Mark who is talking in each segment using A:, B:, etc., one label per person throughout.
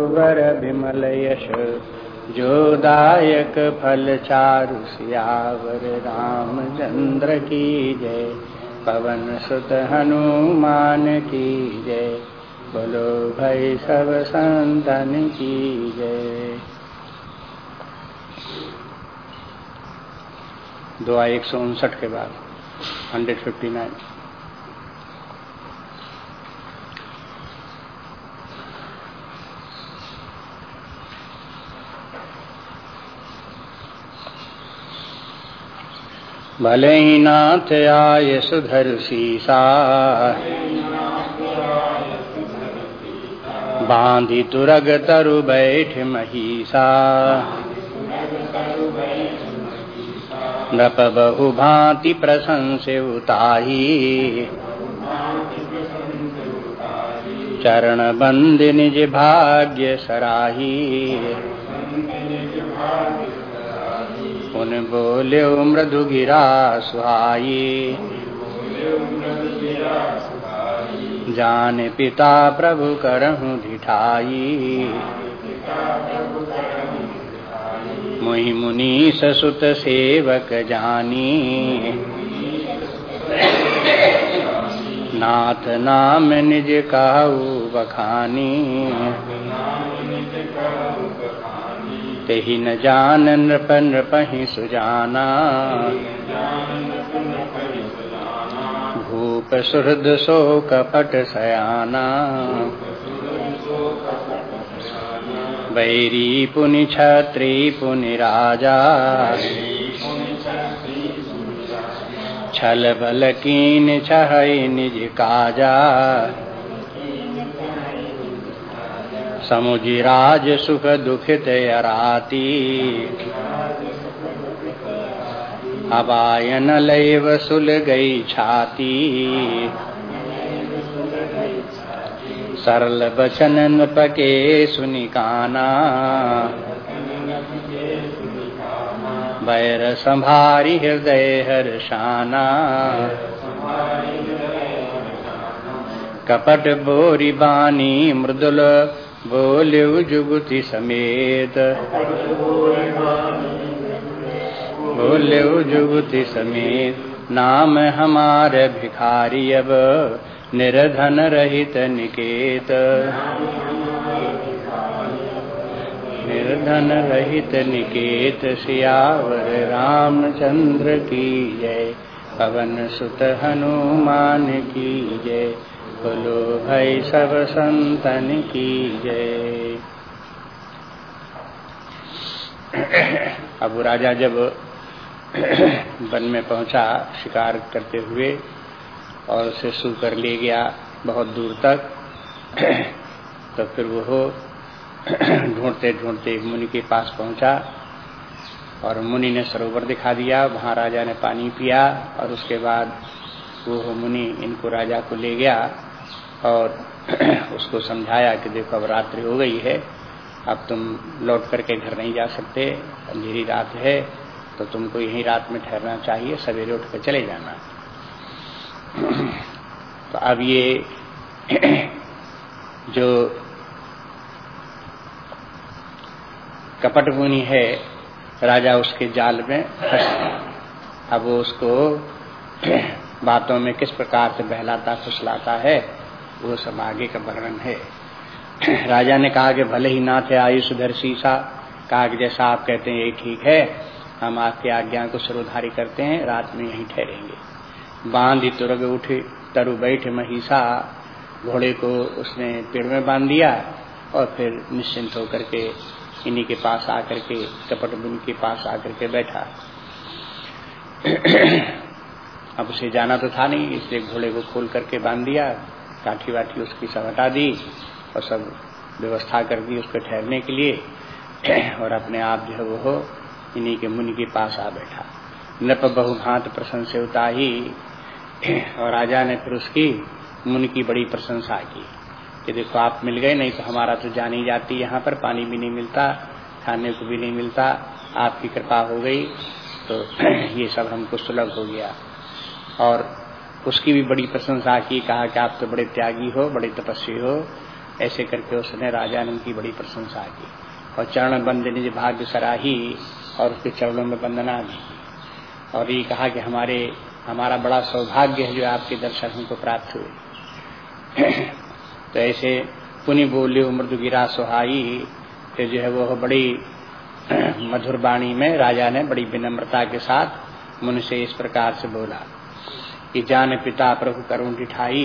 A: वर विमल यश जो दायक फल चारु सियावर राम चंद्र की जय, पवन सुत हनुमान की जय, बोलो भाई सब संतन की जय। दुआ एक सौ उनसठ के बाद 159 भले ही नाथ आय सुधर सीसा बांधी तुरग तरु बैठ महीसा नृप बहु भांति प्रशंस उताही। चरण बंद निज भाग्य सराही। पुन बोल्यो मृदु गिरा सुहाई। जान पिता प्रभु करहु धिठाई मुहि मुनि ससुत सेवक जानी। नाथ नाम निज काऊ बखानी। तेहि न जान, नृप नृपहि सुजाना। भूप सुहृद सो कपट सयाना। बैरी पुनि छत्री पुनि राजा। छल बल कीन छह निज काजा। समुजिराज सुख दुखित अराती। अबायन लैव सुल गई छाती। सरल बचन नृपके सुनिकाना बैर संभारी हृदय हर्षाना कपट बोरी बानी मृदुल बोल्यु जुगुति समेत। बोल्यु जुगुति समेत। नाम हमारे भिखारी अब, निर्धन रहित निकेत। निर्धन रहित निकेत, सियावर रामचंद्र की जय। पवन सुत हनुमान की जय। बोलो भाई सब संतन की जय। अब राजा जब वन में पहुँचा, शिकार करते हुए, और उसे सू कर ले गया बहुत दूर तक तो फिर वो ढूंढते ढूंढते मुनि के पास पहुँचा, और मुनि ने सरोवर दिखा दिया, वहाँ राजा ने पानी पिया, और उसके बाद वो मुनि इनको राजा को ले गया और उसको समझाया कि देखो अब रात्रि हो गई है, अब तुम लौट करके घर नहीं जा सकते, अंधेरी रात है तो तुमको यही रात में ठहरना चाहिए, सवेरे उठ कर चले जाना। तो अब ये जो कपट मुनि है, राजा उसके जाल में फंस अब उसको बातों में किस प्रकार से बहलाता, फुसलाता है वो सब आगे का वर्णन है। राजा ने कहा कि भले ही नाथ है, आयुष धर शीशा कहा कि जैसा आप कहते हैं, ये ठीक है। हम आपकी आज्ञा को सरोधारी करते हैं, रात में यहीं ठहरेंगे। बांधी तुरग उठे, तरु बैठ महिषा, घोड़े को उसने पेड़ में बाँध दिया और फिर निश्चिंत होकर के इन्हीं के पास आकर के, कपट बुन के पास आकर के बैठा। अब उसे जाना तो था नहीं, इसलिए घोड़े को खोल करके बाँध दिया। काठी वाठी उसकी सब हटा दी और सब व्यवस्था कर दी उसके ठहरने के लिए। और अपने आप जो है वो इन्हीं के मुनि के पास आ बैठा। नृप बहुभांत प्रशंसा ही और राजा ने फिर उसकी, मुनि की बड़ी प्रशंसा की कि देखो आप मिल गए, नहीं तो हमारा तो जान ही जाती यहाँ पर, पानी भी नहीं मिलता, खाने को भी नहीं मिलता, आपकी कृपा हो गई। तो ये सब हमको सुलभ हो गया। और उसकी भी बड़ी प्रशंसा की, कहा कि आप तो बड़े त्यागी हो, बड़े तपस्वी हो। ऐसे करके उसने राजा ने उनकी बड़ी प्रशंसा की। और चरण बंद निज भाग्य सराही और उसके चरणों में वंदना भी की। और ये कहा कि हमारे, हमारा बड़ा सौभाग्य है जो आपके दर्शन हमको प्राप्त हुए। तो ऐसे पुनि बोले मृदु गिरा सुहाई फिर जो है वो बड़ी मधुर वाणी में राजा ने बड़ी विनम्रता के साथ मुनि से इस प्रकार से बोला। कि जान पिता प्रभु करुण दिठाई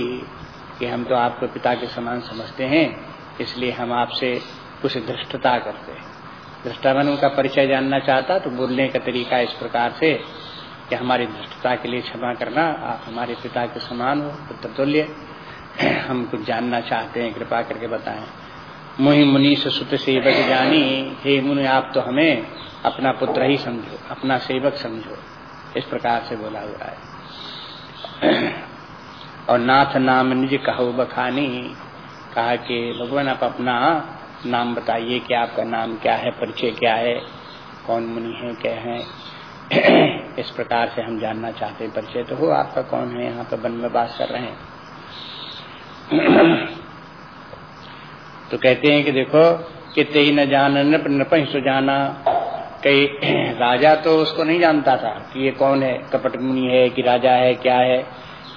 A: कि हम तो आपको पिता के समान समझते हैं, इसलिए हम आपसे कुछ धृष्टता करते हैं। दृष्टावन उनका परिचय जानना चाहता तो बोलने का तरीका इस प्रकार से कि हमारी धृष्टता के लिए क्षमा करना, आप हमारे पिता के समान हो, पुत्र तुल्य। हम कुछ जानना चाहते हैं, कृपा करके बताएँ। मुहि मुनि सुत सेवक जानी, हे मुनि, आप तो हमें अपना पुत्र ही समझो, अपना सेवक समझो, इस प्रकार से बोला हुआ है। और नाथ नाम निज कहो बखानी, कहा कि, भगवान, आप अपना नाम बताइए कि आपका नाम क्या है, परिचय क्या है, कौन मुनि है, क्या है? इस प्रकार से हम जानना चाहते हैं, परिचय तो हो आपका कौन है, यहाँ पर वन में बात कर रहे हैं। तो कहते हैं कि देखो कितने ही न जान नृप जाना कई राजा तो उसको नहीं जानता था कि ये कौन है, कपट मुनि है, कि राजा है, क्या है।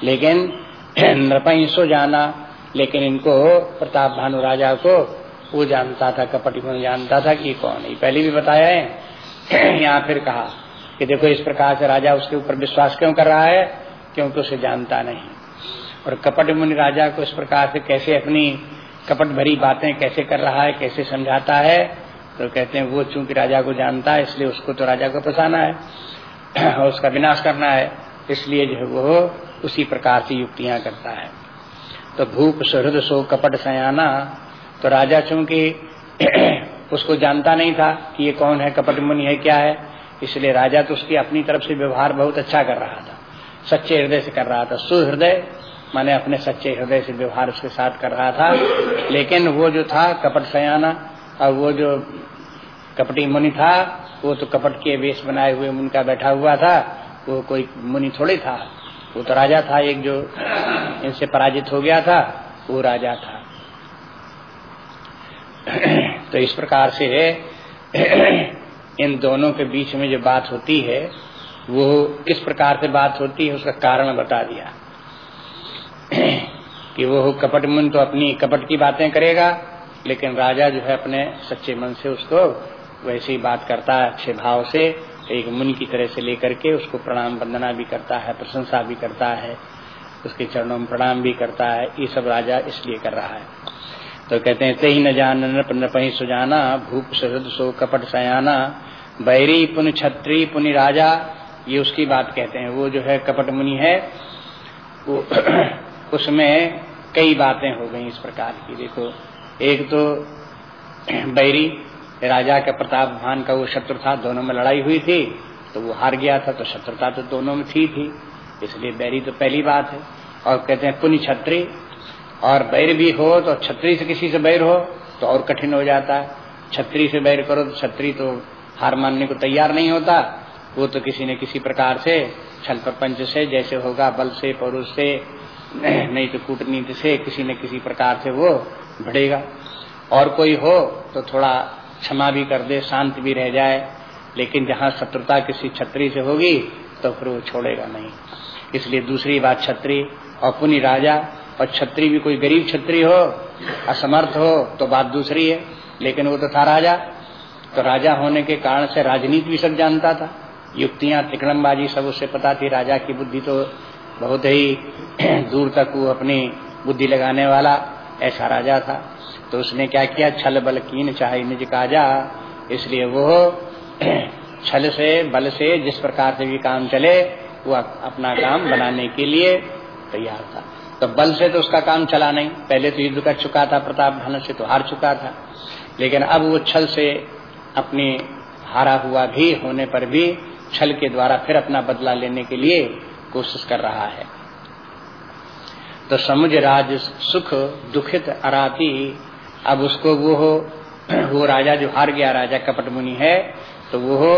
A: लेकिन नृपहिंसो जाना, लेकिन इनको प्रताप भानु राजा को वो जानता था, कपट मुनि जानता था कि ये कौन है। पहले भी बताया है। यहाँ फिर कहा कि देखो इस प्रकार से राजा उसके ऊपर विश्वास क्यों कर रहा है? क्योंकि उसे जानता नहीं। और कपट मुनि राजा को इस प्रकार से कैसे अपनी कपट भरी बातें कैसे कर रहा है, कैसे समझाता है? तो कहते हैं, वो चूँकि राजा को जानता है, इसलिए उसको तो राजा को फंसाना है, और उसका विनाश करना है, इसलिए जो है वो उसी प्रकार से युक्तियाँ करता है। तो भूप सुहृद सो कपट सयाना तो राजा चूँकि उसको जानता नहीं था कि ये कौन है, कपट मुनि है, क्या है, इसलिए राजा तो उसकी अपनी तरफ़ से व्यवहार बहुत अच्छा कर रहा था, सच्चे हृदय से कर रहा था। सुहृदय माने अपने सच्चे हृदय से व्यवहार उसके साथ कर रहा था, लेकिन वो जो था, कपट सयाना और वो जो कपटी मुनि था, वो तो कपट के वेश बनाए हुए मुनि का बैठा हुआ था, वो कोई मुनि थोड़े था। वो तो राजा था, एक जो इनसे पराजित हो गया था, वो राजा था। तो इस प्रकार से इन दोनों के बीच में जो बात होती है, वो किस प्रकार से बात होती है, उसका कारण बता दिया। कि वो कपट मन तो अपनी कपट की बातें करेगा लेकिन राजा जो है अपने सच्चे मन से उसको वैसे ही बात करता है, अच्छे भाव से, एक मुनि की तरह से लेकर के उसको प्रणाम वंदना भी करता है, प्रशंसा भी करता है, उसके चरणों में प्रणाम भी करता है, ये सब राजा इसलिए कर रहा है। तो कहते हैं ही न जान नपही सुजाना, भूप सहृद सो कपट सयाना, बैरी पुन छत्री पुनि राजा। ये उसकी बात कहते हैं। वो जो है कपट मुनि है, वो उसमें कई बातें हो गई इस प्रकार की। देखो एक तो बैरी, राजा के प्रताप भान का वो शत्रु था, दोनों में लड़ाई हुई थी तो वो हार गया था तो शत्रुता तो दोनों में थी थी इसलिए बैरी तो पहली बात है। और कहते हैं, पुण्य छत्री, और बैर भी हो तो छत्री से किसी से बैर हो तो और कठिन हो जाता है। छत्री से बैर करो तो छत्री तो हार मानने को तैयार नहीं होता। वो तो किसी न किसी प्रकार से छल प्रपंच से, जैसे होगा बल से, पौरुष से नहीं तो कूटनीति से किसी न किसी प्रकार से वो बढ़ेगा। और कोई हो तो थोड़ा क्षमा भी कर दे, शांत भी रह जाए। लेकिन जहाँ शत्रुता किसी छत्री से होगी तो फिर वो छोड़ेगा नहीं। इसलिए दूसरी बात छत्री और पुनि राजा, और छत्री भी कोई गरीब छत्री हो, असमर्थ हो तो बात दूसरी है। लेकिन वो तो था राजा। तो राजा होने के कारण से राजनीति भी सब जानता था। युक्तियाँ, तिकड़मबाजी सब उससे पता थी। राजा की बुद्धि तो बहुत ही दूर तक वो अपनी बुद्धि लगाने वाला ऐसा राजा था। तो उसने क्या किया? छल बल कीन चाहे निज काजा। इसलिए वो छल से, बल से जिस प्रकार से भी काम चले, वो अपना काम बनाने के लिए तैयार था। तो बल से तो उसका काम चला नहीं। पहले तो युद्ध कर चुका था, प्रताप धन से तो हार चुका था। लेकिन अब वो छल से अपनी हारा हुआ भी होने पर भी छल के द्वारा फिर अपना बदला लेने के लिए कोशिश कर रहा है। तो समुझ राज सुख दुखित अराती अब उसको वो हो वो राजा जो हार गया, राजा कपट मुनि है तो वो हो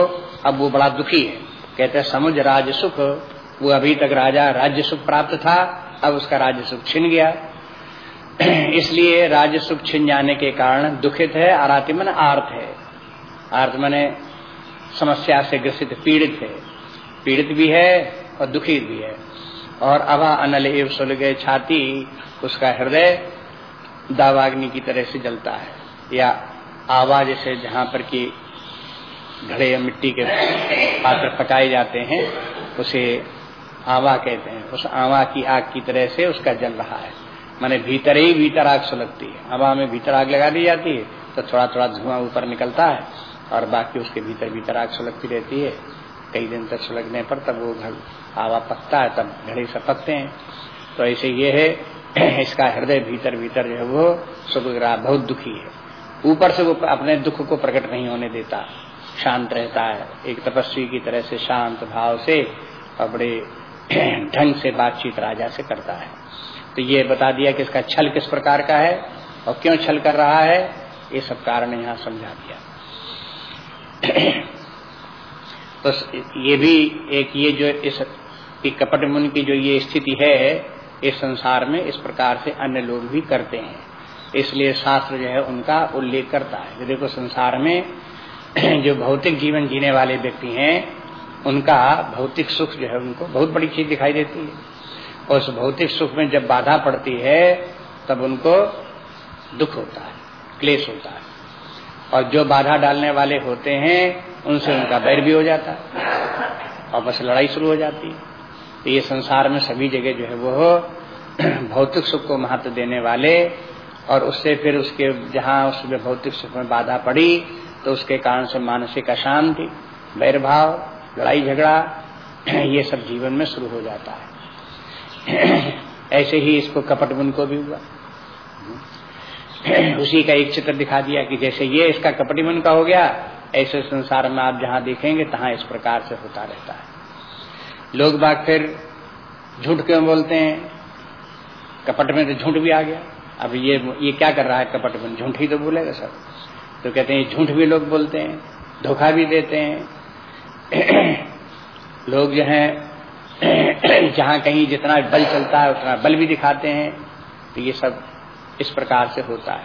A: अब वो बड़ा दुखी है। कहते हैं, समुझ राज सुख, वो अभी तक राजा राज्य सुख प्राप्त था, अब उसका राज्य सुख छिन गया। इसलिए राज्य सुख छिन जाने के कारण दुखित है आराति मन आर्थ है। आर्थ मने समस्या से ग्रसित, पीड़ित है। पीड़ित भी है और दुखी भी है। और अवा अनल एव सुल गए छाती, उसका हृदय दावाग्नि की तरह से जलता है। या आवा जैसे जहाँ पर की घड़े या मिट्टी के पात्र पकाए जाते हैं, उसे आवा कहते हैं। उस आवा की आग की तरह से उसका जल रहा है। माने भीतर ही भीतर आग सुलगती है। हवा में भीतर आग लगा दी जाती है तो थोड़ा थोड़ा धुआँ ऊपर निकलता है, और बाकी उसके भीतर भीतर आग सुलगती रहती है। कई दिन तक सुलगने पर तब वो घर हवा पकता है, तब घड़े से पकते हैं। तो ऐसे ये है, इसका हृदय भीतर भीतर जो है वो सुख रहा बहुत दुखी है। ऊपर से वो अपने दुख को प्रकट नहीं होने देता, शांत रहता है। एक तपस्वी की तरह से शांत भाव से और बड़े ढंग से बातचीत राजा से करता है। तो ये बता दिया कि इसका छल किस प्रकार का है और क्यों छल कर रहा है, ये सब कारण यहाँ समझा दिया। तो ये भी एक ये जो इस कपट मुनि की जो ये स्थिति है, इस संसार में इस प्रकार से अन्य लोग भी करते हैं। इसलिए शास्त्र जो है उनका उल्लेख करता है। देखो, संसार में जो भौतिक जीवन जीने वाले व्यक्ति हैं, उनका भौतिक सुख जो है उनको बहुत बड़ी चीज़ दिखाई देती है। और उस भौतिक सुख में जब बाधा पड़ती है, तब उनको दुख होता है, क्लेश होता है। और जो बाधा डालने वाले होते हैं, उनसे उनका बैर भी हो जाता है, और बस लड़ाई शुरू हो जाती है। तो ये संसार में सभी जगह जो है वो भौतिक सुख को महत्व देने वाले और उससे फिर उसके जहाँ उसमें भौतिक सुख में बाधा पड़ी तो उसके कारण से मानसिक अशांति बैरभाव लड़ाई झगड़ा ये सब जीवन में शुरू हो जाता है। ऐसे ही इसको कपट बुन को भी हुआ। उसी का एक चित्र दिखा दिया कि जैसे ये इसका कपटी मन का हो गया, ऐसे संसार में आप जहाँ देखेंगे, तहां इस प्रकार से होता रहता है। लोग बाग फिर झूठ क्यों बोलते हैं? कपट में तो झूठ भी आ गया। अब ये ये क्या कर रहा है कपट में? झूठ ही तो बोलेगा सब। तो कहते हैं, झूठ भी लोग बोलते हैं, धोखा भी देते हैं। लोग जो है, जहाँ कहीं जितना बल चलता है, उतना बल भी दिखाते हैं। तो ये सब इस प्रकार से होता है।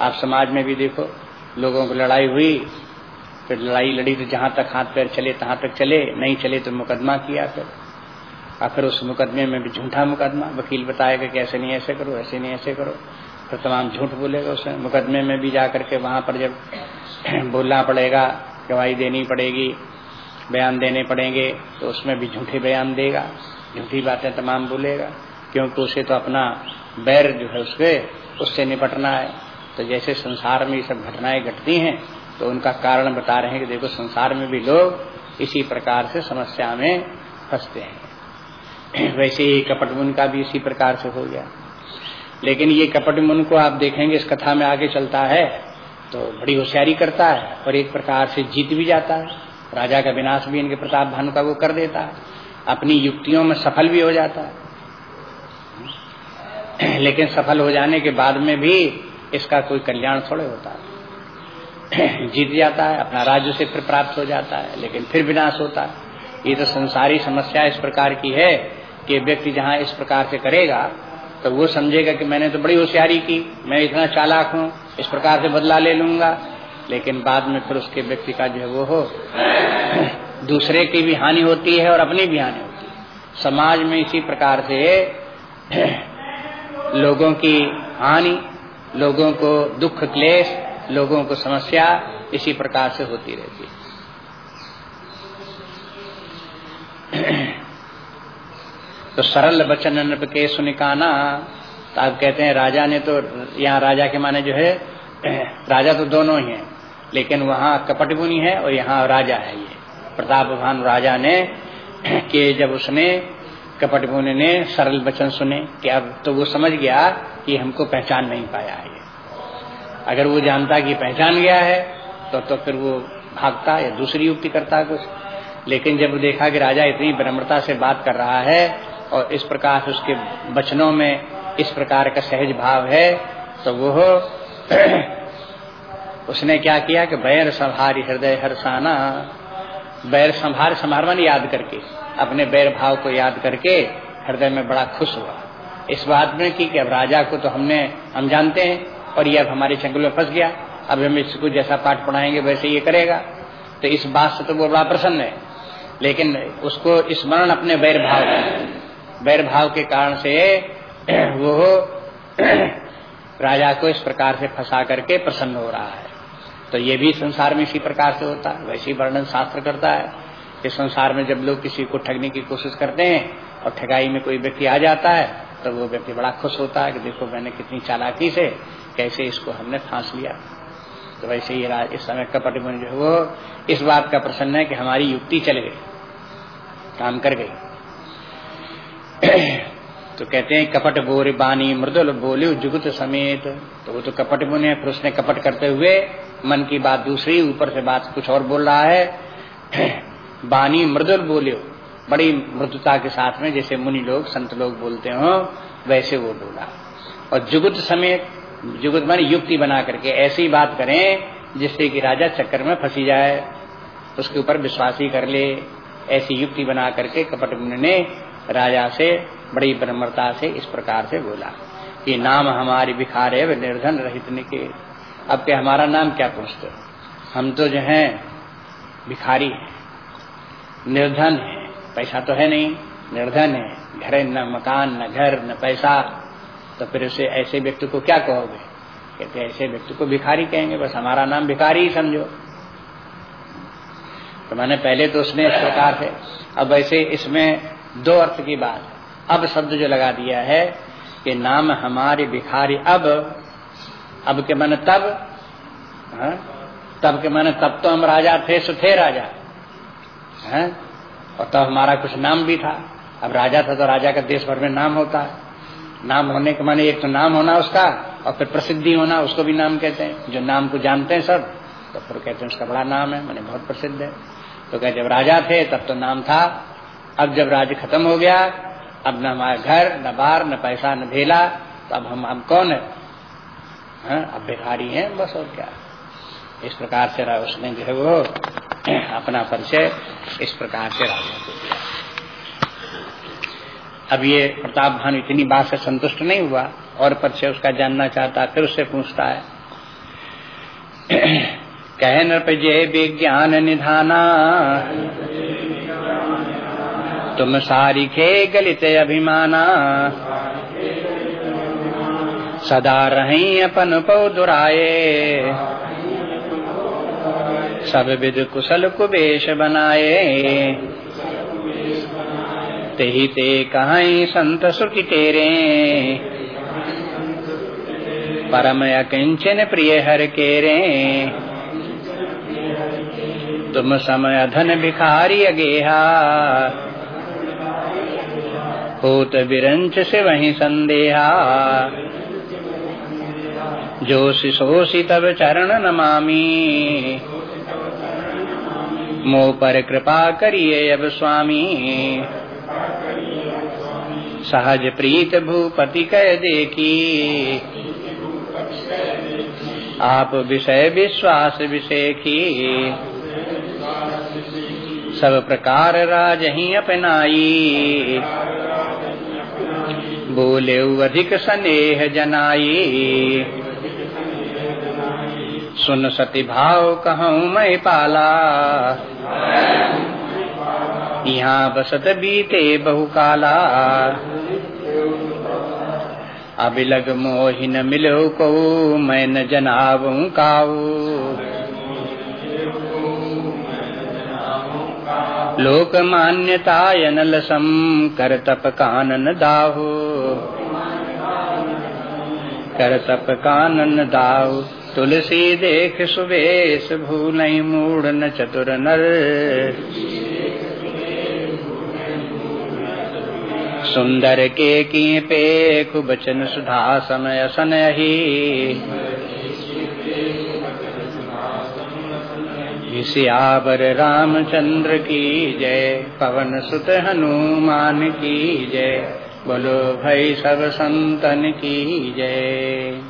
A: आप समाज में भी देखो, लोगों को लड़ाई हुई फिर लड़ाई लड़ी तो जहाँ तक हाथ पैर चले, तहां तक चले, नहीं चले तो मुकदमा किया फिर। आखिर उस मुकदमे में भी झूठा मुकदमा। वकील बताएगा कि ऐसे नहीं, ऐसे करो, ऐसे नहीं, ऐसे करो। फिर तमाम झूठ बोलेगा उसे। मुकदमे में भी जा करके वहाँ पर जब बोलना पड़ेगा, गवाही देनी पड़ेगी, बयान देने पड़ेंगे तो उसमें भी झूठे बयान देगा। झूठी बातें तमाम बोलेगा। क्योंकि उसे तो अपना बैर जो है उसके, उससे निपटना है। तो जैसे संसार में ये सब घटनाएँ घटती हैं तो उनका कारण बता रहे हैं कि देखो संसार में भी लोग इसी प्रकार से समस्या में फंसते हैं। वैसे ही कपट मुन का भी इसी प्रकार से हो गया। लेकिन ये कपट मुन को आप देखेंगे, इस कथा में आगे चलता है तो बड़ी होशियारी करता है और एक प्रकार से जीत भी जाता है। राजा का विनाश भी इनके प्रताप भानु का वो कर देता है। अपनी युक्तियों में सफल भी हो जाता है। लेकिन सफल हो जाने के बाद में भी इसका कोई कल्याण थोड़े होता है। जीत जाता है, अपना राज्य से फिर प्राप्त हो जाता है, लेकिन फिर विनाश होता है। ये तो संसारी समस्या इस प्रकार की है कि व्यक्ति जहाँ इस प्रकार से करेगा तो वो समझेगा कि मैंने तो बड़ी होशियारी की, मैं इतना चालाक हूँ, इस प्रकार से बदला ले लूँगा। लेकिन बाद में फिर उसके व्यक्ति का जो है वो हो, दूसरे की भी हानि होती है और अपनी भी हानि होती है। समाज में इसी प्रकार से लोगों की हानि, लोगों को दुख, क्लेश लोगों को समस्या इसी प्रकार से होती रहती है। तो सरल वचन नृप के सुनिकाना तो आप कहते हैं राजा ने तो यहाँ राजा के माने जो है, राजा तो दोनों ही हैं, लेकिन वहाँ कपट है और यहाँ राजा है ये। प्रताप भान राजा ने, के जब उसने कपट ने सरल वचन सुने, कि अब तो वो समझ गया कि हमको पहचान नहीं पाया है। अगर वो जानता कि पहचान गया है तो तो फिर वो भागता या दूसरी युक्ति करता कुछ। लेकिन जब देखा कि राजा इतनी विनम्रता से बात कर रहा है और इस प्रकार उसके वचनों में इस प्रकार का सहज भाव है तो वो उसने क्या किया कि बैर संभारी हृदय हरसाना बैर संभार संभार याद करके अपने बैर भाव को याद करके हृदय में बड़ा खुश हुआ। इस बात में कि, कि अब राजा को तो हमने हम जानते हैं और ये अब हमारे चंगल में फंस गया। अब हम इसको जैसा पाठ पढ़ाएँगे, वैसे ये करेगा। तो इस बात से तो वो बड़ा प्रसन्न है। लेकिन उसको स्मरण अपने वैर भाव वैर भाव के कारण से वो राजा को इस प्रकार से फंसा करके प्रसन्न हो रहा है। तो ये भी संसार में इसी प्रकार से होता है। वैसे वर्णन शास्त्र करता है कि संसार में जब लोग किसी को ठगने की कोशिश करते हैं और ठगाई में कोई व्यक्ति आ जाता है तो वो व्यक्ति बड़ा खुश होता है कि देखो मैंने कितनी चालाकी से कैसे इसको हमने फांस लिया। तो वैसे ही इस समय कपट में जो है वो इस बात का प्रसन्न है कि हमारी युक्ति चल गई, काम कर गई। तो कहते हैं, कपट बोर बानी मृदुल बोले जुगुत समेत। तो वो तो कपट मुनि फिर उसने कपट करते हुए मन की बात दूसरी, ऊपर से बात कुछ और बोल रहा है। बानी मृदुल बोलियो, बड़ी मृदुता के साथ में जैसे मुनि लोग, संत लोग बोलते हो, वैसे वो बोला। और जुगुत समेत जुगुत मानी युक्ति बना करके ऐसी बात करें, जिससे कि राजा चक्कर में फंसी जाए। उसके ऊपर विश्वास ही कर ले। ऐसी युक्ति बना करके कपट ने राजा से, बड़ी ब्रह्मता से इस प्रकार से बोला। कि नाम हमारी भिखार है निर्धन रहित के अब के हमारा नाम क्या पूछते? हम तो जो है, भिखारी है। निर्धन है। पैसा तो है नहीं। निर्धन है। घर न मकान, न घर, न पैसा। तो फिर उसे ऐसे व्यक्ति को क्या कहोगे? कहते ऐसे व्यक्ति को भिखारी कहेंगे, बस हमारा नाम भिखारी ही समझो। तो मैंने पहले तो उसने इस प्रकार से, अब वैसे इसमें दो अर्थ की बात अब शब्द जो लगा दिया है कि नाम हमारे भिखारी, अब अब के मन तब, हा? तब के मन तब तो हम राजा थे, सो थे राजा। है? और तब हमारा कुछ नाम भी था। अब राजा था तो राजा का देश भर में नाम होता है। नाम होने के माने एक तो नाम होना उसका और फिर प्रसिद्धि होना उसको भी नाम कहते हैं। जो नाम को जानते हैं सब तो फिर कहते हैं उसका बड़ा नाम है मैंने बहुत प्रसिद्ध है। तो कहते जब राजा थे तब तो नाम था। अब जब राज्य खत्म हो गया अब न हमारा घर न बार न पैसा न भेला तो अब हम हम कौन है? हाँ, अब भिखारी हैं बस और क्या। इस प्रकार से उसने जो है वो अपना परिचय इस प्रकार से राजा को दिया। अब ये प्रताप भानु इतनी बात से संतुष्ट नहीं हुआ और परिचय उसका जानना चाहता, फिर उससे पूछता है। कह नृप जय विज्ञान निधाना। तुम सारी खे गलित अभिमाना। सदा रही अपन पौ दुराए सब विद कुशल कुबेश बनाए ते ही ते कहीं संत सुखी तेरे। परम अकिंचन प्रिय हर केरे। तुम समय धन भिखारी अगेहा। होत विरंच से वही संदेहा। जो शिशोषि तब चरण नमामि। मो पर कृपा करिए अब स्वामी। सहज प्रीत भूपति कह देखी। आप विषय विश्वास विषय की सब प्रकार राज ही अपनाई। बोले अधिक स्नेह जनाई। सुन सती भाव कहूँ मैं पाला। यहाँ बसत बीते बहुकाला। अबिलग मोहि न मिलो को मैं न जनाव काऊ। लोक मान्यता अनलसम कर तप कानन दाहो। कर तप कानन दाहो, तुलसी देख सुबेश भूल मूड न चतुर नर। सुंदर के की पे बचन सुधा समय सन ही सियावर रामचंद्र की जय, पवन सुत हनुमान की जय, बोलो भाई सब संतन की जय।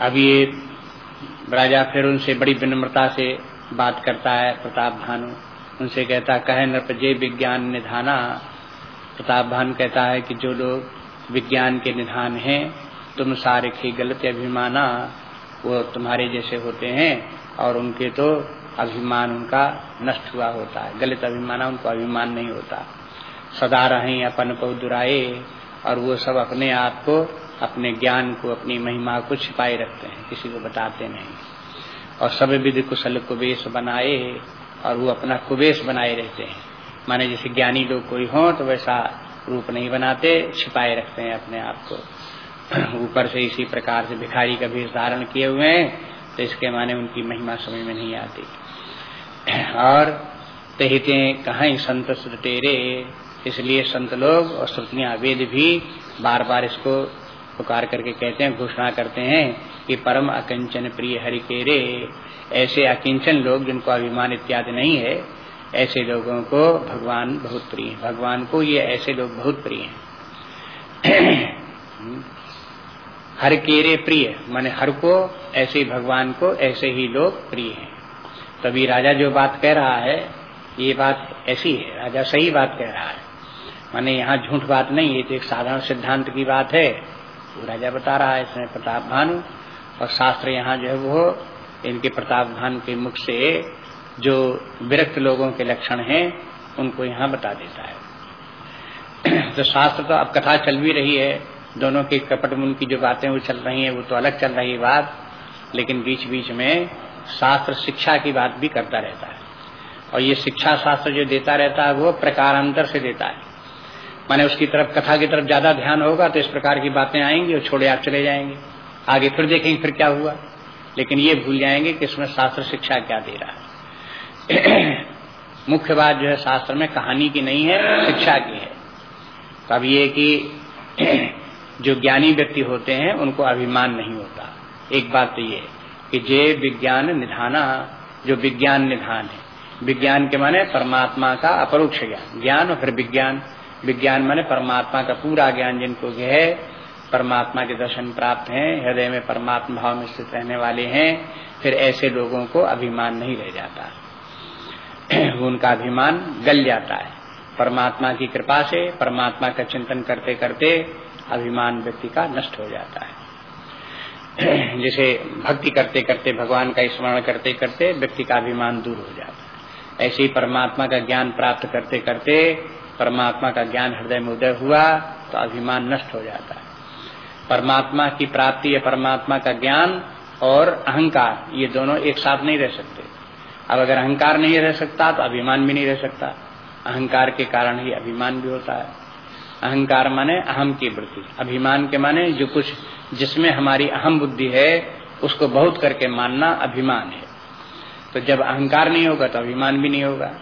A: अब ये राजा फिर उनसे बड़ी विनम्रता से बात करता है प्रताप भानु। उनसे कहता, कहे नृपजे विज्ञान निधाना। प्रताप भानु कहता है कि, जो लोग विज्ञान के निधान हैं, तुम सारे खी गलत अभिमाना, वो तुम्हारे जैसे होते हैं और उनके तो अभिमान उनका नष्ट हुआ होता है। गलत अभिमान उनको अभिमान नहीं होता। सदा रहे अपन को दुराए और वो सब अपने आप को, अपने ज्ञान को, अपनी महिमा को छिपाए रखते हैं। किसी को बताते नहीं। और सब विधि कुशल कुबेश बनाए और वो अपना कुबेश बनाए रहते हैं। माने जैसे ज्ञानी लोग कोई हो तो वैसा रूप नहीं बनाते, छिपाए रखते हैं अपने आप को। ऊपर से इसी प्रकार से भिखारी का भी धारण किए हुए हैं तो इसके माने उनकी महिमा समझ में नहीं आती। और तहिते कहा संत तेरे, इसलिए संत लोग और श्रुतियाँ वेद भी बार बार इसको पुकार करके कहते हैं, घोषणा करते हैं कि परम अकिंचन प्रिय हरि के रे, ऐसे अकिंचन लोग जिनको अभिमान इत्यादि नहीं है, ऐसे लोगों को भगवान बहुत प्रिय है। भगवान को ये ऐसे लोग बहुत प्रिय हैं। हर केरे प्रिय, माने हर को ऐसे ही भगवान को ऐसे ही लोग प्रिय हैं। तभी राजा जो बात कह रहा है, ये बात ऐसी है, राजा सही बात कह रहा है। माने यहाँ झूठ बात नहीं है तो एक साधारण सिद्धांत की बात है। राजा बता रहा है, इसमें प्रताप भानु और शास्त्र यहाँ जो है वो इनके प्रताप भानु के मुख से जो विरक्त लोगों के लक्षण हैं, उनको यहाँ बता देता है। तो शास्त्र तो अब कथा चल भी रही है, दोनों की कपट मुन की जो बातें वो चल रही है, वो तो अलग चल रही है बात, लेकिन बीच बीच में शास्त्र शिक्षा की बात भी करता रहता है। और ये शिक्षा शास्त्र जो देता रहता है, वो प्रकारांतर से देता है। माने उसकी तरफ़, कथा की तरफ़ ज़्यादा ध्यान होगा तो इस प्रकार की बातें आएँगी और छोड़े आप चले जाएँगे। आगे फिर देखेंगे फिर क्या हुआ। लेकिन ये भूल जाएँगे कि इसमें शास्त्र शिक्षा क्या दे रहा है। मुख्य बात जो है शास्त्र में कहानी की नहीं है, शिक्षा की है। तो अब ये कि जो ज्ञानी व्यक्ति होते हैं, उनको अभिमान नहीं होता। एक बात तो ये कि जे विज्ञान निधाना, जो विज्ञान निधान है। विज्ञान के माने परमात्मा का अपरोक्ष ज्ञान। ज्ञान और फिर विज्ञान। विज्ञान माने परमात्मा का पूरा ज्ञान जिनको है, परमात्मा के दर्शन प्राप्त हैं, हृदय में परमात्मा भाव में स्थित रहने वाले हैं, फिर ऐसे लोगों को अभिमान नहीं रह जाता। उनका अभिमान गल जाता है। परमात्मा की कृपा से, परमात्मा का चिंतन करते करते अभिमान व्यक्ति का नष्ट हो जाता है। जिसे भक्ति करते करते, भगवान का स्मरण करते करते व्यक्ति का अभिमान दूर हो जाता है। ऐसे ही परमात्मा का ज्ञान प्राप्त करते करते परमात्मा का ज्ञान हृदय में उदय हुआ तो अभिमान नष्ट हो जाता है। परमात्मा की प्राप्ति या परमात्मा का ज्ञान और अहंकार, ये दोनों एक साथ नहीं रह सकते। अब अगर अहंकार नहीं रह सकता तो अभिमान भी नहीं रह सकता। अहंकार के कारण ही अभिमान भी होता है। अहंकार माने अहम की वृत्ति। अभिमान के माने जो कुछ जिसमें हमारी अहम बुद्धि है, उसको बहुत करके मानना अभिमान है। तो जब अहंकार नहीं होगा तो अभिमान भी नहीं होगा।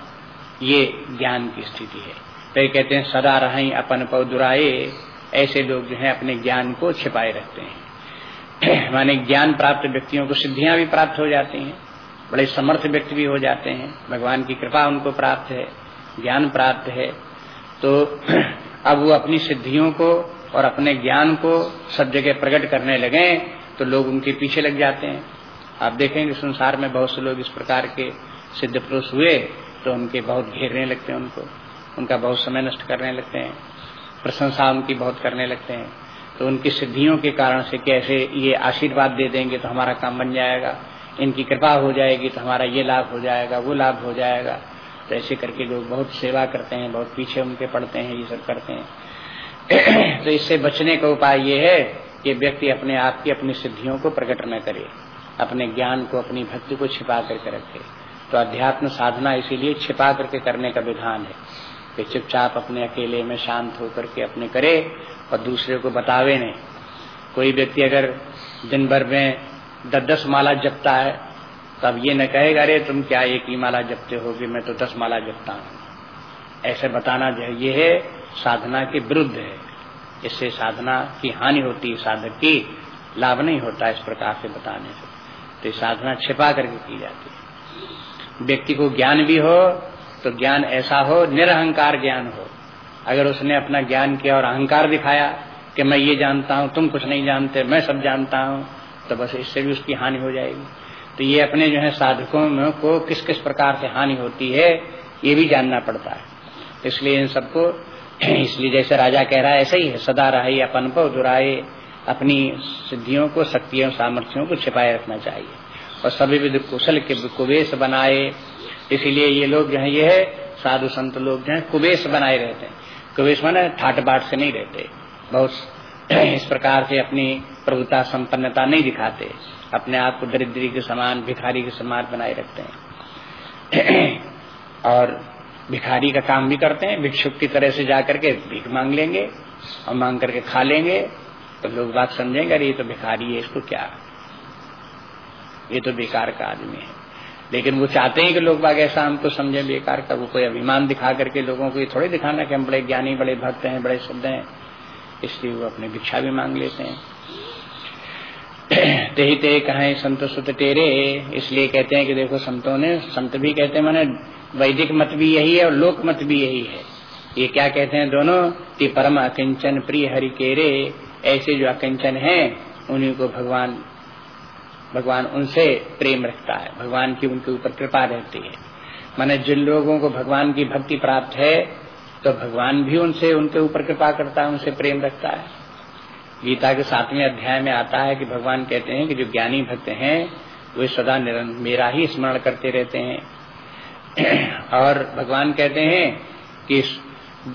A: ये ज्ञान की स्थिति है। तो ये कहते हैं, सदा रहे अपन पौदुराए ऐसे लोग जो है अपने ज्ञान को छिपाए रखते हैं। माने ज्ञान प्राप्त व्यक्तियों को सिद्धियाँ भी प्राप्त हो जाती हैं, बड़े समर्थ व्यक्ति भी हो जाते हैं। भगवान की कृपा उनको प्राप्त है, ज्ञान प्राप्त है। तो अब वो अपनी सिद्धियों को और अपने ज्ञान को सब जगह प्रकट करने लगे तो लोग उनके पीछे लग जाते हैं। आप देखेंगे, संसार में बहुत से लोग इस प्रकार के सिद्ध पुरुष हुए तो उनके बहुत घेरने लगते हैं उनको। उनका बहुत समय नष्ट करने लगते हैं, प्रशंसा उनकी बहुत करने लगते हैं। तो उनकी सिद्धियों के कारण से कैसे ये आशीर्वाद दे देंगे तो हमारा काम बन जाएगा, इनकी कृपा हो जाएगी तो हमारा ये लाभ हो जाएगा, वो लाभ हो जाएगा। तो ऐसे करके लोग बहुत सेवा करते हैं, बहुत पीछे उनके पड़ते हैं, ये सब करते हैं। तो इससे बचने का उपाय ये है कि व्यक्ति अपने आप की अपनी सिद्धियों को प्रकट न करे, अपने ज्ञान को, अपनी भक्ति को छिपा करके रखे। तो अध्यात्म साधना इसीलिए छिपा करके करने का विधान है। कि चुपचाप अपने अकेले में शांत होकर के अपने करे और दूसरे को बतावे नहीं। कोई व्यक्ति अगर दिन भर में दस दस माला जपता है, तब ये न कहेगा, अरे, तुम क्या एक ही माला जपते होगे मैं तो दस माला जपता हूँ? ऐसे बताना जो है, ये है साधना के विरुद्ध है। इससे साधना की हानि होती है, साधक की लाभ नहीं होता इस प्रकार से बताने से। तो साधना छिपा करके की जाती है। व्यक्ति को ज्ञान भी हो तो ज्ञान ऐसा हो, निरहंकार ज्ञान हो। अगर उसने अपना ज्ञान किया और अहंकार दिखाया कि मैं ये जानता हूँ, तुम कुछ नहीं जानते, मैं सब जानता हूँ तो बस इससे भी उसकी हानि हो जाएगी। तो ये अपने जो है साधकों में को किस किस प्रकार से हानि होती है, ये भी जानना पड़ता है। इसलिए इन सबको, इसलिए जैसे राजा कह रहा है, ऐसा ही है। सदा रहे अपन को, दुराए अपनी सिद्धियों को, शक्तियों, सामर्थ्यों को छिपाए रखना चाहिए। और सभी विध कुशल के कुवेश बनाए इसीलिए ये लोग जो है, ये है साधु संत लोग जो है कुवेश बनाए रहते हैं। कुवेश माने ठाट बाट से नहीं रहते। बहुत इस प्रकार से अपनी प्रभुता, संपन्नता नहीं दिखाते। अपने आप को दरिद्री के समान, भिखारी के समान बनाए रखते हैं। और भिखारी का काम भी करते हैं। भिक्षुक की तरह से जाकर के भीख मांग लेंगे और मांग करके खा लेंगे। तो लोग बात समझेंगे, अरे, ये तो भिखारी है, इसको क्या? ये तो बेकार का आदमी है। लेकिन वो चाहते हैं कि लोग बाग ऐसा हमको समझे, बेकार का वो कोई अभिमान दिखा करके लोगों को ये थोड़ी दिखाना कि हम बड़े ज्ञानी, बड़े भक्त हैं, बड़े शुद्ध हैं। इसलिए वो अपने भिक्षा भी मांग लेते हैं। ते ते कहें, संत सुत तेरे। इसलिए कहते हैं कि देखो, संतों ने, संत भी कहते हैं, मैंने वैदिक मत भी यही है और लोक मत भी यही है। ये क्या कहते हैं दोनों? कि परम अकिंचन प्रिय हरि केरे ऐसे जो अकिंचन हैं, उन्हीं को भगवान भगवान उनसे प्रेम रखता है, भगवान की उनके ऊपर कृपा रहती है। माने जिन लोगों को भगवान की भक्ति प्राप्त है तो भगवान भी उनसे, उनके ऊपर कृपा करता है, उनसे प्रेम रखता है। गीता के सातवें अध्याय में आता है कि भगवान कहते हैं कि जो ज्ञानी भक्त हैं, वे सदा मेरा ही स्मरण करते रहते हैं। और भगवान कहते हैं कि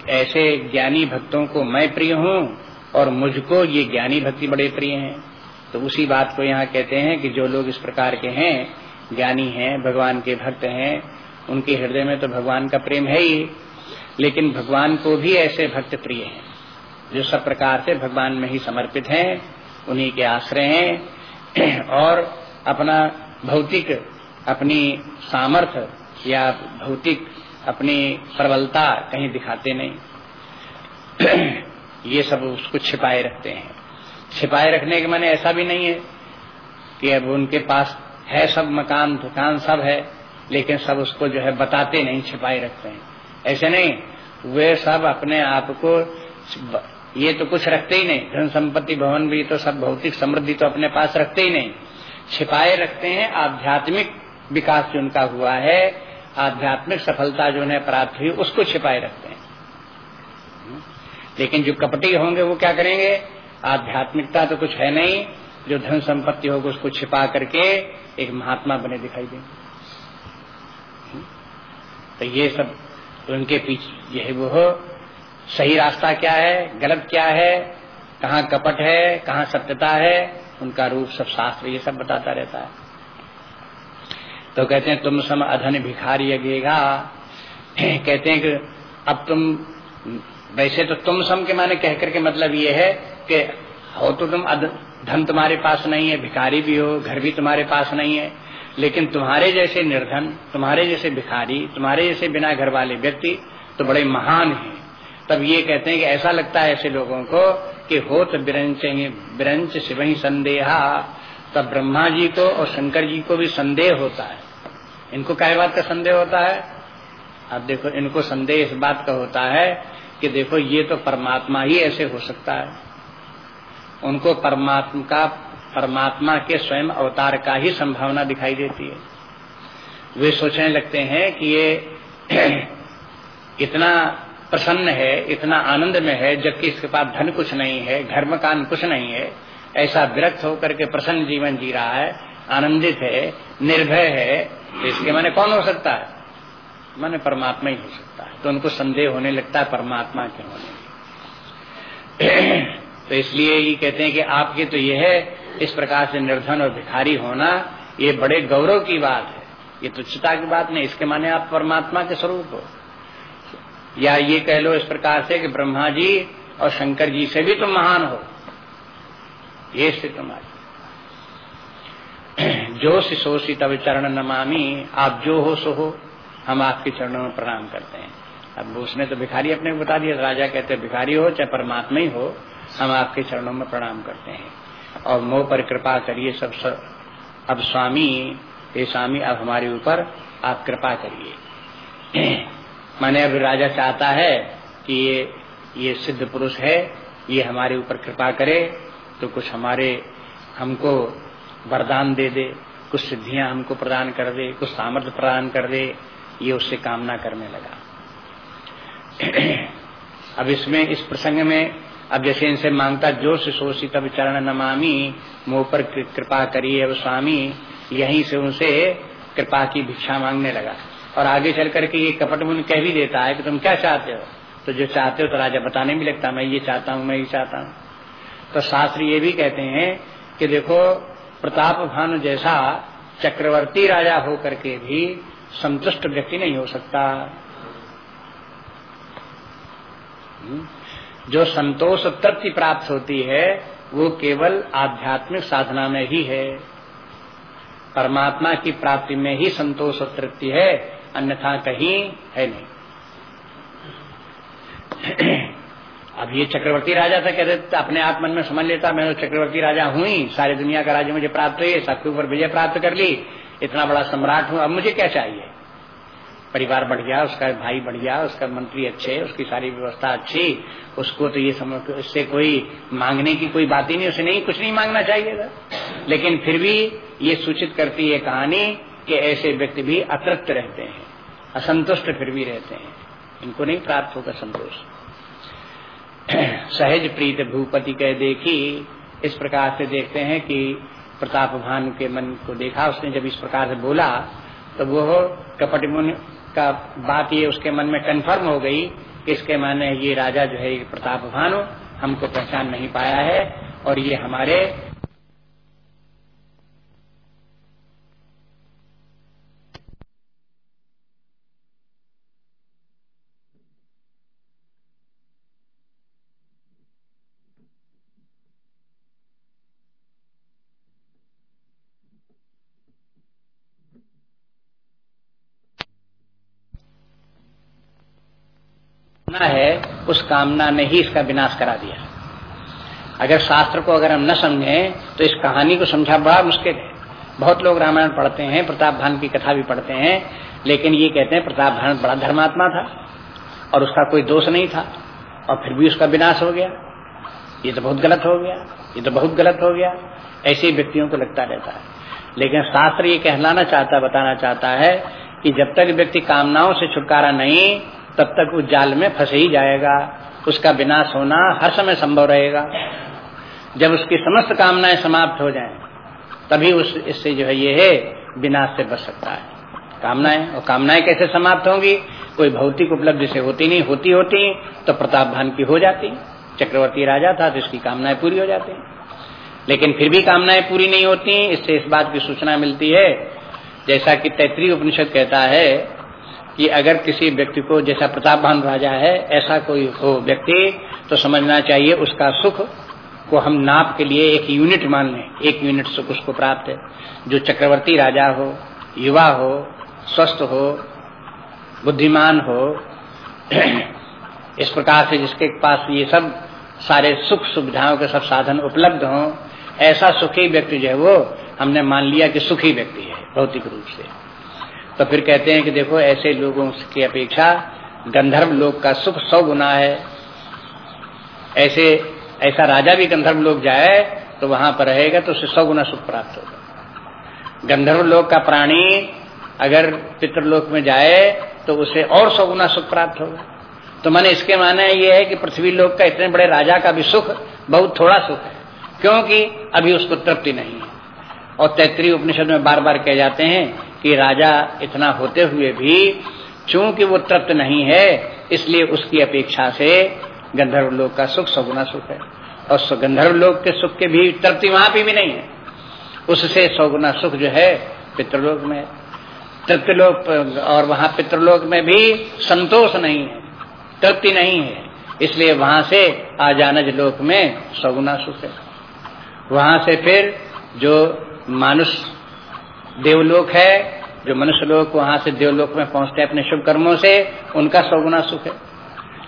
A: ऐसे ज्ञानी भक्तों को मैं प्रिय हूँ, और मुझको ये ज्ञानी भक्ति बड़े प्रिय हैं। तो उसी बात को यहाँ कहते हैं कि जो लोग इस प्रकार के हैं, ज्ञानी हैं, भगवान के भक्त हैं, उनके हृदय में तो भगवान का प्रेम है ही, लेकिन भगवान को भी ऐसे भक्त प्रिय हैं, जो सब प्रकार से भगवान में ही समर्पित हैं, उन्हीं के आश्रय हैं, और अपना भौतिक, अपनी सामर्थ्य या भौतिक, अपनी प्रबलता कहीं दिखाते नहीं। ये सब उसको छिपाए रखते हैं। छिपाए रखने के माने ऐसा भी नहीं है कि अब उनके पास है सब मकान, दुकान सब है, लेकिन सब उसको जो है बताते नहीं, छिपाए रखते हैं। ऐसे नहीं, वे सब अपने आप को ये तो कुछ रखते ही नहीं। धन संपत्ति, भवन भी तो सब भौतिक समृद्धि तो अपने पास रखते ही नहीं। छिपाए रखते हैं, आध्यात्मिक विकास जो उनका हुआ है, आध्यात्मिक सफलता जो उन्हें प्राप्त हुई, उसको छिपाए रखते हैं। लेकिन जो कपटी होंगे, वो क्या करेंगे? आध्यात्मिकता तो कुछ है नहीं, जो धन संपत्ति होगी उसको छिपा करके एक महात्मा बने दिखाई देंगे। तो ये सब उनके पीछे यही वो हो। सही रास्ता क्या है, गलत क्या है, कहाँ कपट है, कहाँ सत्यता है, उनका रूप सब शास्त्र ये सब बताता रहता है। तो कहते हैं, तुम सम अधन भिखारी अगेगा कहते हैं कि, अब तुम, वैसे तो तुम सम के माने कह करके मतलब ये है कि हो तो तुम धन तुम्हारे पास नहीं है, भिखारी भी हो, घर भी तुम्हारे पास नहीं है। लेकिन तुम्हारे जैसे निर्धन, तुम्हारे जैसे भिखारी, तुम्हारे जैसे बिना घर वाले व्यक्ति तो बड़े महान हैं। तब ये कहते हैं कि ऐसा लगता है ऐसे लोगों को कि हो तो बिरंच बिरंच शिव ही संदेहा। तब ब्रह्मा जी को और शंकर जी को भी संदेह होता है। इनको क्या बात का संदेह होता है? अब देखो, इनको संदेह इस बात का होता है कि देखो, ये तो परमात्मा ही ऐसे हो सकता है। उनको परमात्मा का, परमात्मा के स्वयं अवतार का ही संभावना दिखाई देती है। वे सोचने लगते हैं कि ये इतना प्रसन्न है, इतना आनंद में है, जबकि इसके पास धन कुछ नहीं है, घर मकान कुछ नहीं है, ऐसा विरक्त होकर के प्रसन्न जीवन जी रहा है, आनंदित है, निर्भय है तो इसके माने कौन हो सकता है? माने परमात्मा ही हो सकता है। तो उनको संदेह होने लगता है, परमात्मा के होने तो इसलिए ये कहते हैं कि आपके तो यह है, इस प्रकार से निर्धन और भिखारी होना, ये बड़े गौरव की बात है। ये तुच्छता की बात नहीं, इसके माने आप परमात्मा के स्वरूप हो। या ये कह लो इस प्रकार से कि ब्रह्मा जी और शंकर जी से भी तुम महान हो। ये स्थिति तुम्हारी। जो शिशोषी तब चरण नमामी, आप जो हो सो हो, हम आपके चरणों में प्रणाम करते हैं। अब उसने तो भिखारी अपने बता दिया, राजा कहते भिखारी हो, चाहे परमात्मा ही हो हम आपके चरणों में प्रणाम करते हैं। और मोह पर कृपा करिए सब स, अब स्वामी ये स्वामी अब हमारे ऊपर आप कृपा करिए। माने अब राजा चाहता है कि ये ये सिद्ध पुरुष है ये हमारे ऊपर कृपा करे तो कुछ हमारे हमको वरदान दे दे कुछ सिद्धियाँ हमको प्रदान कर दे कुछ सामर्थ्य प्रदान कर दे ये उससे कामना करने लगा। अब इसमें इस प्रसंग में अब जैसे इनसे माँगता जो से सोची तब चरण नमामी मुँह पर कृपा करिए अब स्वामी। यहीं से उनसे कृपा की भिक्षा मांगने लगा। और आगे चल करके ये कपट मुन कह भी देता है कि तुम क्या चाहते हो? तो जो चाहते हो तो राजा बताने भी लगता मैं ये चाहता हूँ, मैं ये चाहता हूँ। तो शास्त्र ये भी कहते हैं कि देखो, प्रताप भानु जैसा चक्रवर्ती राजा हो करके भी संतुष्ट व्यक्ति नहीं हो सकता। हम्म। जो संतोष तृप्ति प्राप्त होती है, वो केवल आध्यात्मिक साधना में ही है। परमात्मा की प्राप्ति में ही संतोष और तृप्ति है, अन्यथा कहीं है नहीं। अब ये चक्रवर्ती राजा था कहते, अपने आप मन में समझ लेता, मैं तो चक्रवर्ती राजा हूँ ही, सारी दुनिया का राज्य मुझे प्राप्त हुई सबके ऊपर विजय प्राप्त कर ली, इतना बड़ा सम्राट हूँ, अब मुझे क्या चाहिए? परिवार बढ़ गया, उसका भाई बढ़ गया, उसका मंत्री अच्छे, उसकी सारी व्यवस्था अच्छी, उसको तो ये समझ इससे कोई मांगने की कोई बात ही नहीं, उसे नहीं, कुछ नहीं मांगना चाहिए था। लेकिन फिर भी ये सूचित करती है कहानी कि ऐसे व्यक्ति भी अतृप्त रहते हैं, असंतुष्ट फिर भी रहते हैं। इनको नहीं प्राप्त होगा संतोष। सहज प्रीत भूपति कह देखी, इस प्रकार से देखते हैं कि प्रताप भानु के मन को देखा, उसने जब इस प्रकार से बोला तो वो कपट मुनि का बात ये उसके मन में कन्फर्म हो गई इसके माने ये राजा जो है प्रताप भानु हमको पहचान नहीं पाया है और ये हमारे कामना है, उस कामना ने ही इसका विनाश करा दिया। अगर शास्त्र को अगर हम न समझें तो इस कहानी को समझा बड़ा मुश्किल है। बहुत लोग रामायण पढ़ते हैं, प्रताप भान की कथा भी पढ़ते हैं, लेकिन ये कहते हैं प्रताप भान बड़ा धर्मात्मा था और उसका कोई दोष नहीं था, और फिर भी उसका विनाश हो गया। ये तो बहुत गलत हो गया, ये तो बहुत गलत हो गया, ऐसे व्यक्तियों को लगता रहता है। लेकिन शास्त्र ये कहलाना चाहता, बताना चाहता है कि जब तक व्यक्ति कामनाओं से छुटकारा नहीं तब तक उस जाल में फंस ही जाएगा। उसका विनाश होना हर समय संभव रहेगा। जब उसकी समस्त कामनाएँ समाप्त हो जाएँ, तभी उस, इससे जो है ये है, विनाश से बच सकता है। कामनाएँ, और कामनाएँ कैसे समाप्त होंगी? कोई भौतिक उपलब्धि से होती नहीं, होती होती तो प्रताप भान की हो जाती। चक्रवर्ती राजा था तो इसकी कामनाएँ पूरी हो जाती। लेकिन फिर भी कामनाएँ पूरी नहीं होती। इससे इस बात की सूचना मिलती है, जैसा कि तैतरी उपनिषद कहता है कि अगर किसी व्यक्ति को जैसा प्रतापवान राजा है, ऐसा कोई हो व्यक्ति तो समझना चाहिए उसका सुख को हम नाप के लिए एक यूनिट मान लें। एक यूनिट सुख उसको प्राप्त है। जो चक्रवर्ती राजा हो, युवा हो, स्वस्थ हो, बुद्धिमान हो, इस प्रकार से जिसके पास ये सब सारे सुख सुविधाओं के सब साधन उपलब्ध हों, ऐसा सुखी व्यक्ति जो है वो, हमने मान लिया कि सुखी व्यक्ति है, भौतिक रूप से। तो फिर कहते हैं कि देखो, ऐसे लोगों की अपेक्षा गंधर्व लोग का सुख सौ गुना है। ऐसे, ऐसा राजा भी गंधर्व लोग जाए तो वहाँ पर रहेगा तो उसे सौ गुना सुख प्राप्त होगा। गंधर्व लोग का प्राणी अगर पितृलोक में जाए तो उसे और सौ गुना सुख प्राप्त होगा। तो मैंने इसके माने ये है कि पृथ्वी लोक का इतने बड़े राजा का भी सुख, बहुत थोड़ा सुख है, क्योंकि अभी उसको तृप्ति नहीं है। और तैतरी उपनिषद में बार बार कह जाते हैं कि राजा इतना होते हुए भी चूँकि वो तृप्त नहीं है इसलिए उसकी अपेक्षा से गंधर्व लोग का सुख सगुना सुख है। और गंधर्व लोग के सुख के भी तृप्ति वहाँ भी, भी नहीं है। उससे सौगुना सुख जो है पितृलोक में। तृप्तलोक और वहाँ पितृलोक में भी संतोष नहीं है तृप्ति नहीं है। इसलिए वहाँ से आजानज लोक में सगुना सुख है। वहाँ से फिर जो मानुष देवलोक है जो मनुष्य लोग वहाँ से देवलोक में पहुँचते हैं अपने शुभ कर्मों से, उनका सौगुना सुख है।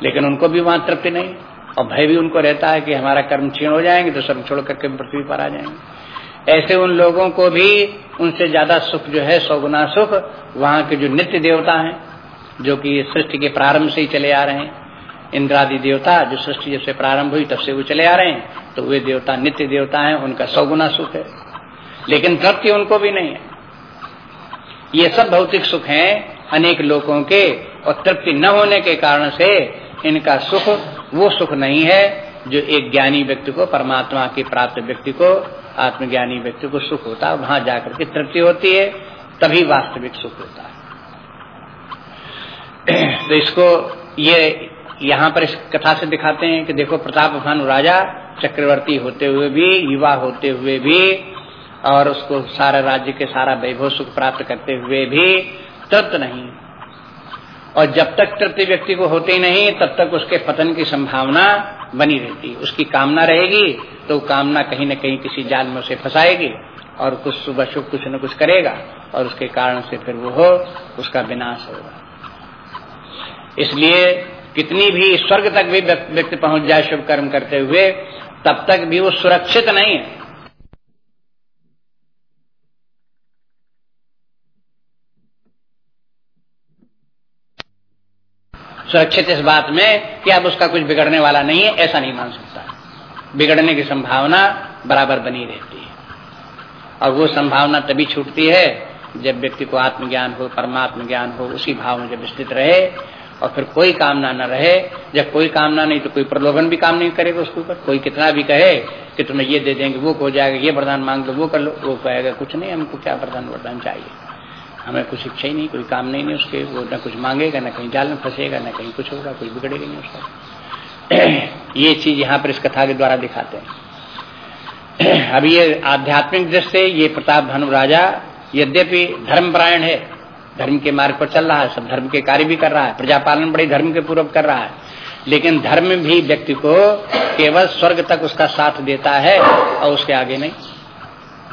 A: लेकिन उनको भी वहाँ तृप्ति नहीं। और भय भी उनको रहता है कि हमारा कर्म क्षीण हो जाएँगे तो सब छोड़ करके पृथ्वी पर आ जाएँगे। ऐसे उन लोगों को भी उनसे ज़्यादा सुख जो है, सौगुना सुख, वहाँ के जो नित्य देवता हैं, जो कि सृष्टि के प्रारंभ से ही चले आ रहे हैं। इंद्रादि देवता जो सृष्टि जब से प्रारंभ हुई, तब से वो चले आ रहे हैं। तो वे देवता, नित्य देवता हैं, उनका सौगुना सुख है। लेकिन तृप्ति उनको भी नहीं है। ये सब भौतिक सुख हैं अनेक लोगों के और तृप्ति न होने के कारण से इनका सुख वो सुख नहीं है जो एक ज्ञानी व्यक्ति को, परमात्मा की प्राप्त व्यक्ति को, आत्मज्ञानी व्यक्ति को सुख होता है। वहाँ जाकर के तृप्ति होती है, तभी वास्तविक सुख होता है। तो इसको ये यहाँ पर इस कथा से दिखाते हैं कि देखो प्रताप भानु राजा चक्रवर्ती होते हुए भी, युवा होते हुए भी और उसको सारा राज्य के सारा वैभव सुख प्राप्त करते हुए भी तृप्त नहीं। और जब तक तृप्ति व्यक्ति को होती नहीं, तब तक उसके पतन की संभावना बनी रहती। उसकी कामना रहेगी तो कामना कहीं न कहीं किसी जाल में उसे फंसाएगी और कुछ सुबह शुभ कुछ न कुछ करेगा और उसके कारण से फिर वो हो, उसका विनाश होगा। इसलिए कितनी भी स्वर्ग तक भी व्यक्ति पहुँच जाए शुभ कर्म करते हुए, तब तक भी वो सुरक्षित नहीं है। सुरक्षित इस बात में कि अब उसका कुछ बिगड़ने वाला नहीं है, ऐसा नहीं मान सकता। बिगड़ने की संभावना बराबर बनी रहती है। और वो संभावना तभी छूटती है जब व्यक्ति को आत्मज्ञान हो, परमात्म ज्ञान हो, उसी भाव में जब स्थित रहे और फिर कोई कामना न रहे। जब कोई कामना नहीं तो कोई प्रलोभन भी काम नहीं करेगा उसके ऊपर। कोई कितना भी कहे कि तुम्हें ये दे देंगे, वो हो जाएगा, ये वरदान मांग लो, वो कर लो, वो कहेगा, कुछ नहीं, हमको क्या वरदान वरदान चाहिए? हमें कुछ इच्छा ही नहीं कोई काम नहीं, नहीं उसके वो न कुछ मांगेगा न कहीं जाल में फंसेगा न कहीं कुछ होगा कुछ बिगड़ेगा नहीं उसका। ये चीज़ यहाँ पर इस कथा के द्वारा दिखाते हैं। अब ये आध्यात्मिक दृष्टि ये प्रताप भानु राजा यद्यपि धर्मपरायण है धर्म के मार्ग पर चल रहा है सब धर्म के कार्य भी कर रहा है प्रजापालन बड़े धर्म के पूर्वक कर रहा है लेकिन धर्म भी व्यक्ति को केवल स्वर्ग तक उसका साथ देता है और उसके आगे नहीं।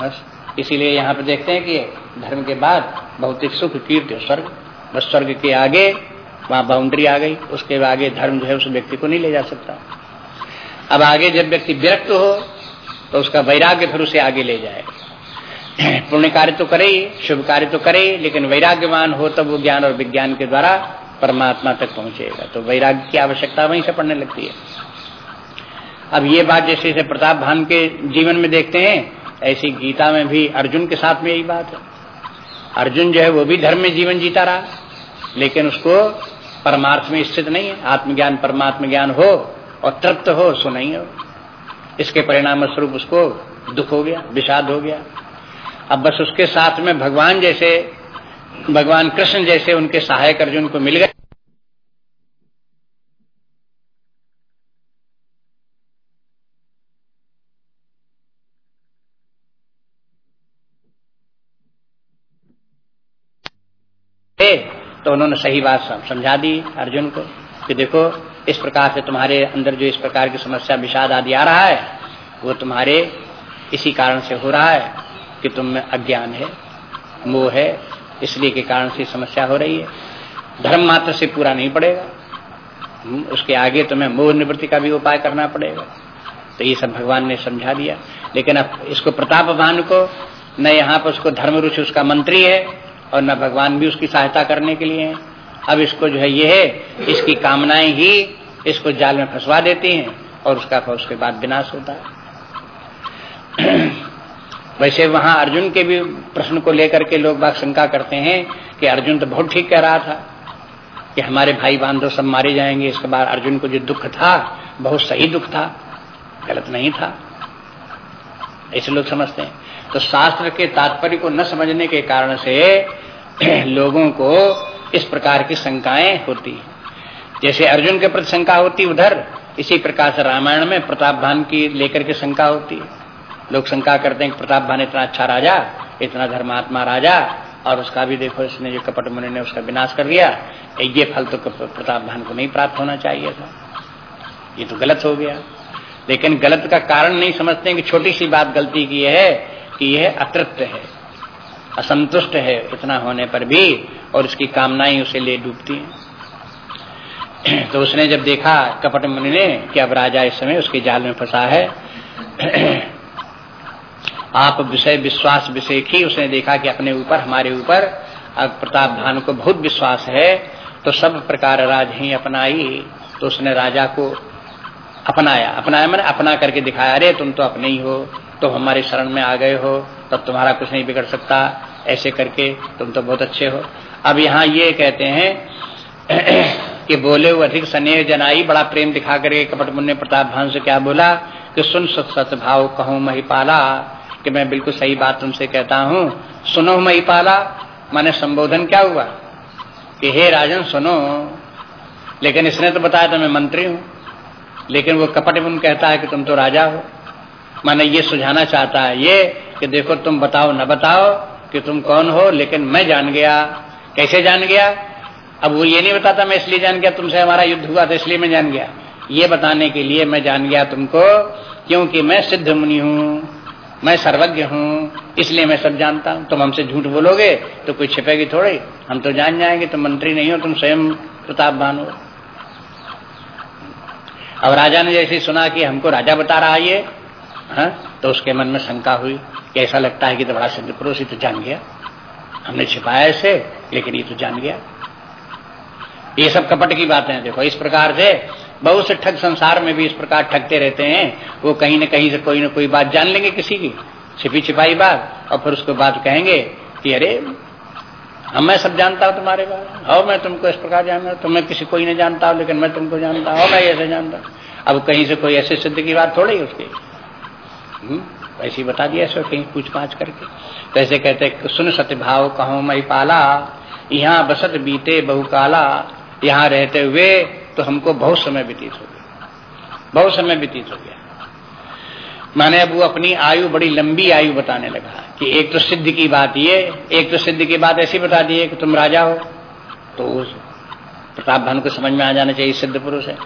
A: बस। इसीलिए यहाँ पे देखते हैं कि धर्म के बाद भौतिक सुख, कीर्ति स्वर्ग। बस स्वर्ग के आगे वहाँ बाउंड्री आ गई। उसके आगे धर्म जो है उस व्यक्ति को नहीं ले जा सकता। अब आगे जब व्यक्ति विरक्त हो तो उसका वैराग्य फिर उसे आगे ले जाए। पुण्य कार्य तो करे ही, शुभ कार्य तो करे लेकिन वैराग्यवान हो तब वो ज्ञान और विज्ञान के द्वारा परमात्मा तक पहुंचेगा। तो वैराग्य की आवश्यकता वहीं से पड़ने लगती है। अब ये बात जैसे जैसे प्रताप भान के जीवन में देखते हैं ऐसी गीता में भी अर्जुन के साथ में यही बात है। अर्जुन जो है वो भी धर्म में जीवन जीता रहा, लेकिन उसको परमार्थ में स्थित नहीं है। आत्मज्ञान परमात्म ज्ञान हो और तृप्त हो, सो नहीं हो। इसके परिणाम स्वरूप उसको दुख हो गया, विषाद हो गया। अब बस उसके साथ में भगवान जैसे, भगवान कृष्ण जैसे उनके सहायक अर्जुन को मिल गए। तो उन्होंने सही बात समझा दी अर्जुन को कि देखो, इस प्रकार से तुम्हारे अंदर जो इस प्रकार की समस्या, विषाद आदि आ रहा है, वो तुम्हारे इसी कारण से हो रहा है कि तुम में अज्ञान है, मोह है, इसलिए के कारण से समस्या हो रही है। धर्म मात्र से पूरा नहीं पड़ेगा। उसके आगे तुम्हें मोह निवृत्ति का भी उपाय करना पड़ेगा। तो ये सब भगवान ने समझा दिया। लेकिन अब इसको प्रताप भान को न यहाँ पर उसको धर्म रुचि उसका मंत्री है और न भगवान भी उसकी सहायता करने के लिए है। अब इसको जो है ये है, इसकी कामनाएँ ही इसको जाल में फंसवा देती हैं और उसका उसके बाद विनाश होता है। वैसे वहाँ अर्जुन के भी प्रश्न को लेकर के लोग बाग शंका करते हैं कि अर्जुन तो बहुत ठीक कह रहा था कि हमारे भाई बांधव सब मारे जाएँगे। इसके बाद अर्जुन को जो दुख था, बहुत सही दुख था, गलत नहीं था। ऐसे लोग समझते हैं। तो शास्त्र के तात्पर्य को न समझने के कारण से लोगों को इस प्रकार की शंकाएँ होती है। जैसे अर्जुन के प्रति शंका होती, उधर, इसी प्रकार से रामायण में प्रताप भान की लेकर के शंका होती है। लोग शंका करते हैं कि प्रताप भान इतना अच्छा राजा, इतना धर्मात्मा राजा, और उसका भी देखो, इसने जो कपट मुनि ने उसका विनाश कर दिया, ये फल तो प्रताप भान को नहीं प्राप्त होना चाहिए था। ये तो गलत हो गया। लेकिन गलत का कारण नहीं समझते कि छोटी सी बात गलती की है कि यह अतृप्त है, असंतुष्ट है इतना होने पर भी और उसकी कामनाएँ उसे ले डूबती हैं। तो उसने जब देखा, कपट मुनि ने कि अब राजा इस समय उसके जाल में फंसा है। आप विषय, विश्वास विषय ही उसने देखा कि अपने ऊपर, हमारे ऊपर अब प्रताप भान को बहुत विश्वास है तो सब प्रकार राज ही अपनाई। तो उसने राजा को अपनाया। अपनाया मैंने अपना करके दिखाया, अरे तुम तो अपने ही हो। तो हमारे शरण में आ गए हो, तब तुम्हारा कुछ नहीं बिगड़ सकता। ऐसे करके तुम तो बहुत अच्छे हो। अब यहाँ ये कहते हैं कि बोले वो अधिक स्नेह जनाई, बड़ा प्रेम दिखा करके कपट मुन्ने प्रताप भान से क्या बोला कि सुन सत सत भाव, कहूँ महिपाला, कि मैं बिल्कुल सही बात तुमसे कहता हूँ। सुनो महिपाला, माने संबोधन क्या हुआ? कि हे राजन, सुनो। लेकिन इसने तो बताया था मैं मंत्री हूँ। लेकिन वो कपट मुन कहता है कि तुम तो राजा हो। माने ये सुझाना चाहता है ये कि देखो तुम बताओ, न बताओ कि तुम कौन हो, लेकिन मैं जान गया। कैसे जान गया? अब वो ये नहीं बताता, मैं इसलिए जान गया, तुमसे हमारा युद्ध हुआ था इसलिए मैं जान गया। ये बताने के लिए मैं जान गया तुमको, क्योंकि मैं सिद्ध मुनि हूँ, मैं सर्वज्ञ हूँ, इसलिए मैं सब जानता हूँ। तुम हमसे झूठ बोलोगे तो कोई छिपेगी थोड़ी, हम तो जान जाएँगे, तुम मंत्री नहीं हो, तुम स्वयं प्रतापवान हो। अब राजा ने जैसे सुना कि हमको राजा बता रहा है ये हा? तो उसके मन में शंका हुई कि ऐसा लगता है कि तो बड़ा सिद्ध पुरुष ही तो जान गया। हमने छिपाया इसे, लेकिन ये तो जान गया। ये सब कपट की बातें हैं। देखो, इस प्रकार से बहुत से ठग संसार में भी इस प्रकार ठगते रहते हैं। वो कहीं न कहीं से कोई न कोई बात जान लेंगे किसी की। छिपी छिपाई बात, और फिर उसके बाद कहेंगे कि अरे हम मैं सब जानता हूँ तुम्हारे बारे में। और मैं तुमको इस प्रकार जानता हूँ तुम्हें किसी कोई नहीं जानता हूँ लेकिन मैं तुमको जानता हूँ मैं ऐसे जानता। हूँ अब कहीं से कोई ऐसे सिद्ध की बात थोड़ी उसकी। ऐसी बता दिया ऐसे कहीं पूछ पाछ करके। तो ऐसे कहते सुन सत्यभाव कहो मई पाला, यहाँ बसत बीते बहुकाला यहाँ रहते हुए तो हमको बहुत समय व्यतीत हो गया। बहुत समय व्यतीत हो गया। माने अब वो अपनी आयु, बड़ी लंबी आयु बताने लगा कि एक तो सिद्ध की बात ये, एक तो सिद्ध की बात ऐसी बता दी है कि तुम राजा हो। तो प्रताप भानु को समझ में आ जाना चाहिए, सिद्ध पुरुष है।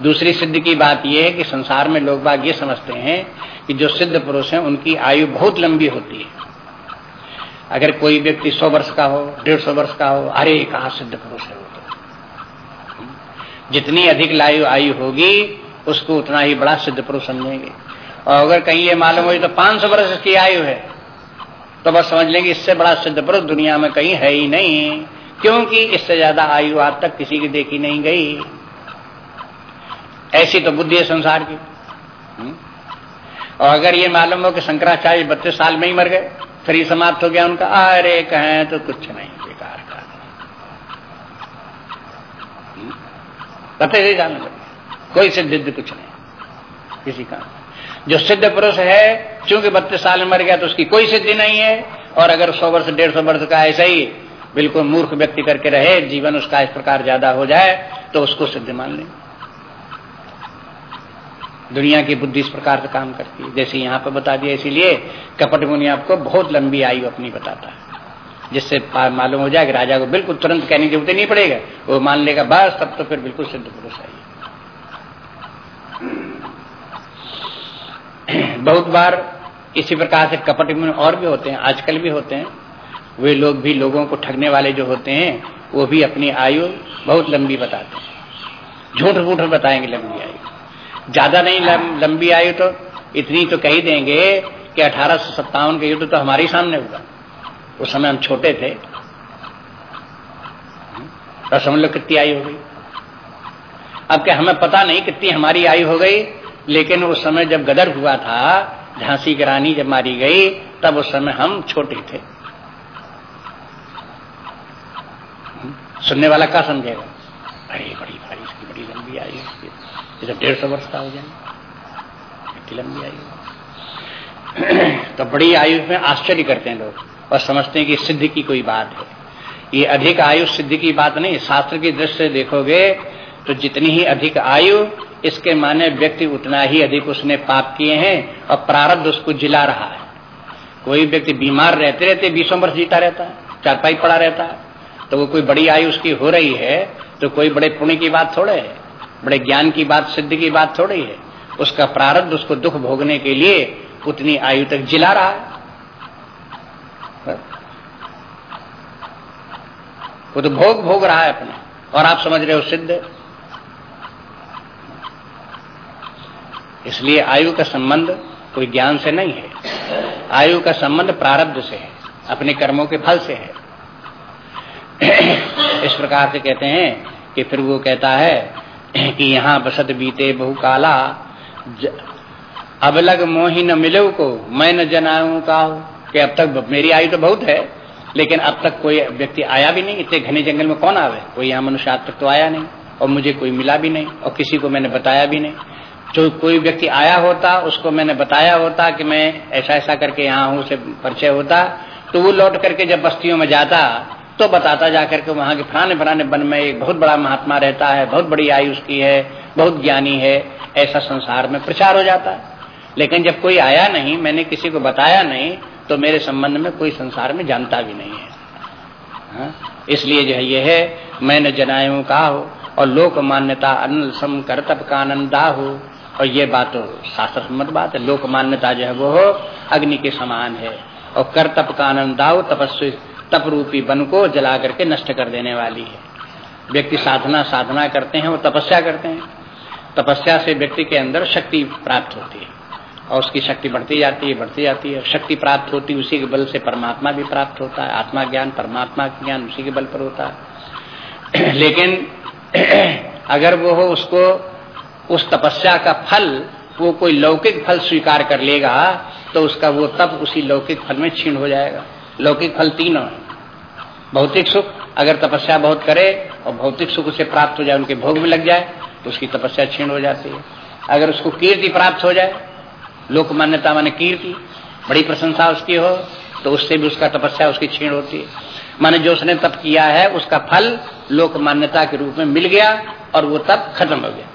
A: दूसरी सिद्ध की बात यह है कि संसार में लोग बाग ये समझते हैं कि जो सिद्ध पुरुष हैं, उनकी आयु बहुत लंबी होती है। अगर कोई व्यक्ति सौ वर्ष का हो, डेढ़ सौ वर्ष का हो अरे कहा सिद्ध पुरुष है जितनी अधिक लायु आयु होगी, उसको उतना ही बड़ा सिद्ध पुरुष समझेंगे। और अगर कहीं ये मालूम हो तो पाँच सौ वर्ष की आयु है तो बस समझ लेंगे इससे बड़ा सिद्ध पुरुष दुनिया में कहीं है ही नहीं, क्योंकि इससे ज़्यादा आयु आज तक किसी की देखी नहीं गई। ऐसी तो बुद्धि है संसार की। हम्म? और अगर ये मालूम हो कि शंकराचार्य बत्तीस साल में ही मर गए शरीर समाप्त हो गया उनका, अरे कहें तो कुछ नहीं, बेकार कथे से जानने लगे कोई सिद्ध कुछ नहीं, किसी का। जो सिद्ध पुरुष है, चूँकि बत्तीस साल में मर गया तो उसकी कोई सिद्धि नहीं है, और अगर सौ वर्ष, डेढ़ सौ वर्ष का ऐसा ही बिल्कुल मूर्ख व्यक्ति करके रहे, जीवन उसका इस प्रकार ज़्यादा हो जाए तो उसको सिद्ध मान लें। दुनिया की बुद्धि इस प्रकार से काम करती है। जैसे यहाँ पर बता दिया, इसीलिए कपट मुनि आपको बहुत लंबी आयु अपनी बताता है। जिससे मालूम हो जाए कि राजा को बिल्कुल तुरंत कहने की ज़रूरत नहीं पड़ेगा। वो मान लेगा, बस, तब तो फिर बिल्कुल सिद्ध पुरुष है बहुत बार इसी प्रकार से कपट में और भी होते हैं, आजकल भी होते हैं। वे लोग भी लोगों को ठगने वाले जो होते हैं, वो भी अपनी आयु बहुत लंबी बताते हैं। झूठ मूठ बताएँगे लंबी आयु। ज़्यादा नहीं लंबी आयु तो इतनी तो कही देंगे कि अठारह सौ सत्तावन का युद्ध तो हमारे सामने हुआ। उस समय हम छोटे थे। तो समझ लो कितनी आयु हो गई। अब क्या हमें पता नहीं कितनी हमारी आयु हो गई, लेकिन उस समय जब गदर हुआ था, झांसी की रानी जब मारी गई, तब उस समय हम छोटे थे। सुनने वाला क्या समझेगा? अरे बड़ी भारी इसकी बड़ी लंबी आयु ये डेढ़ सौ वर्ष का हो जाए इतनी लंबी आयु तो बड़ी आयु में आश्चर्य करते हैं लोग और समझते हैं कि सिद्धि की कोई बात है। ये अधिक आयु सिद्धि की बात नहीं, शास्त्र की दृष्टि से देखोगे तो जितनी ही अधिक आयु, इसके माने व्यक्ति उतना ही अधिक उसने पाप किए हैं और प्रारब्ध उसको जिला रहा है। कोई व्यक्ति बीमार रहते रहते बीसों वर्ष जीता रहता है, चारपाई पड़ा रहता है तो वो कोई बड़ी आयु उसकी हो रही है तो कोई बड़े पुण्य की बात थोड़े है। बड़े ज्ञान की बात, सिद्ध की बात थोड़ी है। उसका प्रारब्ध, उसको दुख भोगने के लिए उतनी आयु तक जिला रहा है। वो तो भोग भोग रहा है अपने। और आप समझ रहे हो सिद्ध? इसलिए आयु का संबंध कोई ज्ञान से नहीं है। आयु का संबंध प्रारब्ध से है, अपने कर्मों के फल से है। इस प्रकार से कहते हैं कि फिर वो कहता है कि यहाँ बसत बीते बहु काला ज, अब लग मोही न मिलो को मैं न जनाऊ का कि अब तक मेरी आयु तो बहुत है लेकिन अब तक कोई व्यक्ति आया भी नहीं इतने घने जंगल में कौन आवे? कोई यहाँ मनुष्य आज तक तो आया नहीं और मुझे कोई मिला भी नहीं और किसी को मैंने बताया भी नहीं। जो कोई व्यक्ति आया होता उसको मैंने बताया होता कि मैं ऐसा ऐसा करके यहाँ हूँ उसे परिचय होता तो वो लौट करके जब बस्तियों में जाता तो बताता जाकर के वहाँ के फलाने फलाने वन में एक बहुत बड़ा महात्मा रहता है, बहुत बड़ी आयु उसकी है, बहुत ज्ञानी है, ऐसा संसार में प्रचार हो जाता है। लेकिन जब कोई आया नहीं, मैंने किसी को बताया नहीं तो मेरे संबंध में कोई संसार में जानता भी नहीं है। हा? इसलिए जो है, ये है मैंने जनायु कहा हो और लोक मान्यता अनल सम करतप का आनंदा हो। और ये बात तो शास्त्र सम्मत बात है, लोक मान्यता जो है, वो अग्नि के समान है। और करतप का आनंदाओ तपस्वी तप रूपी वन को जला करके नष्ट कर देने वाली है। व्यक्ति साधना साधना करते हैं, वो तपस्या करते हैं। तपस्या से व्यक्ति के अंदर शक्ति प्राप्त होती है और उसकी शक्ति बढ़ती जाती है, बढ़ती जाती है। शक्ति प्राप्त होती है उसी के बल से परमात्मा भी प्राप्त होता है। आत्मा ज्ञान परमात्मा ज्ञान उसी के बल पर होता है। लेकिन अगर वो हो, उसको, उस तपस्या का फल, वो कोई लौकिक फल स्वीकार कर लेगा तो उसका वो तप उसी लौकिक फल में छीण हो जाएगा। लौकिक फल तीनों भौतिक सुख, अगर तपस्या बहुत करे और भौतिक सुख उसे प्राप्त हो जाए, उनके भोग में लग जाए तो उसकी तपस्या छीण हो जाती है। अगर उसको कीर्ति प्राप्त हो जाए, लोक मान्यता माने कीर्ति, बड़ी प्रशंसा उसकी हो तो उससे भी उसका तपस्या उसकी छीण होती है। माने जो उसने तप किया है, उसका फल लोक मान्यता के रूप में मिल गया और वो तप खत्म हो गया।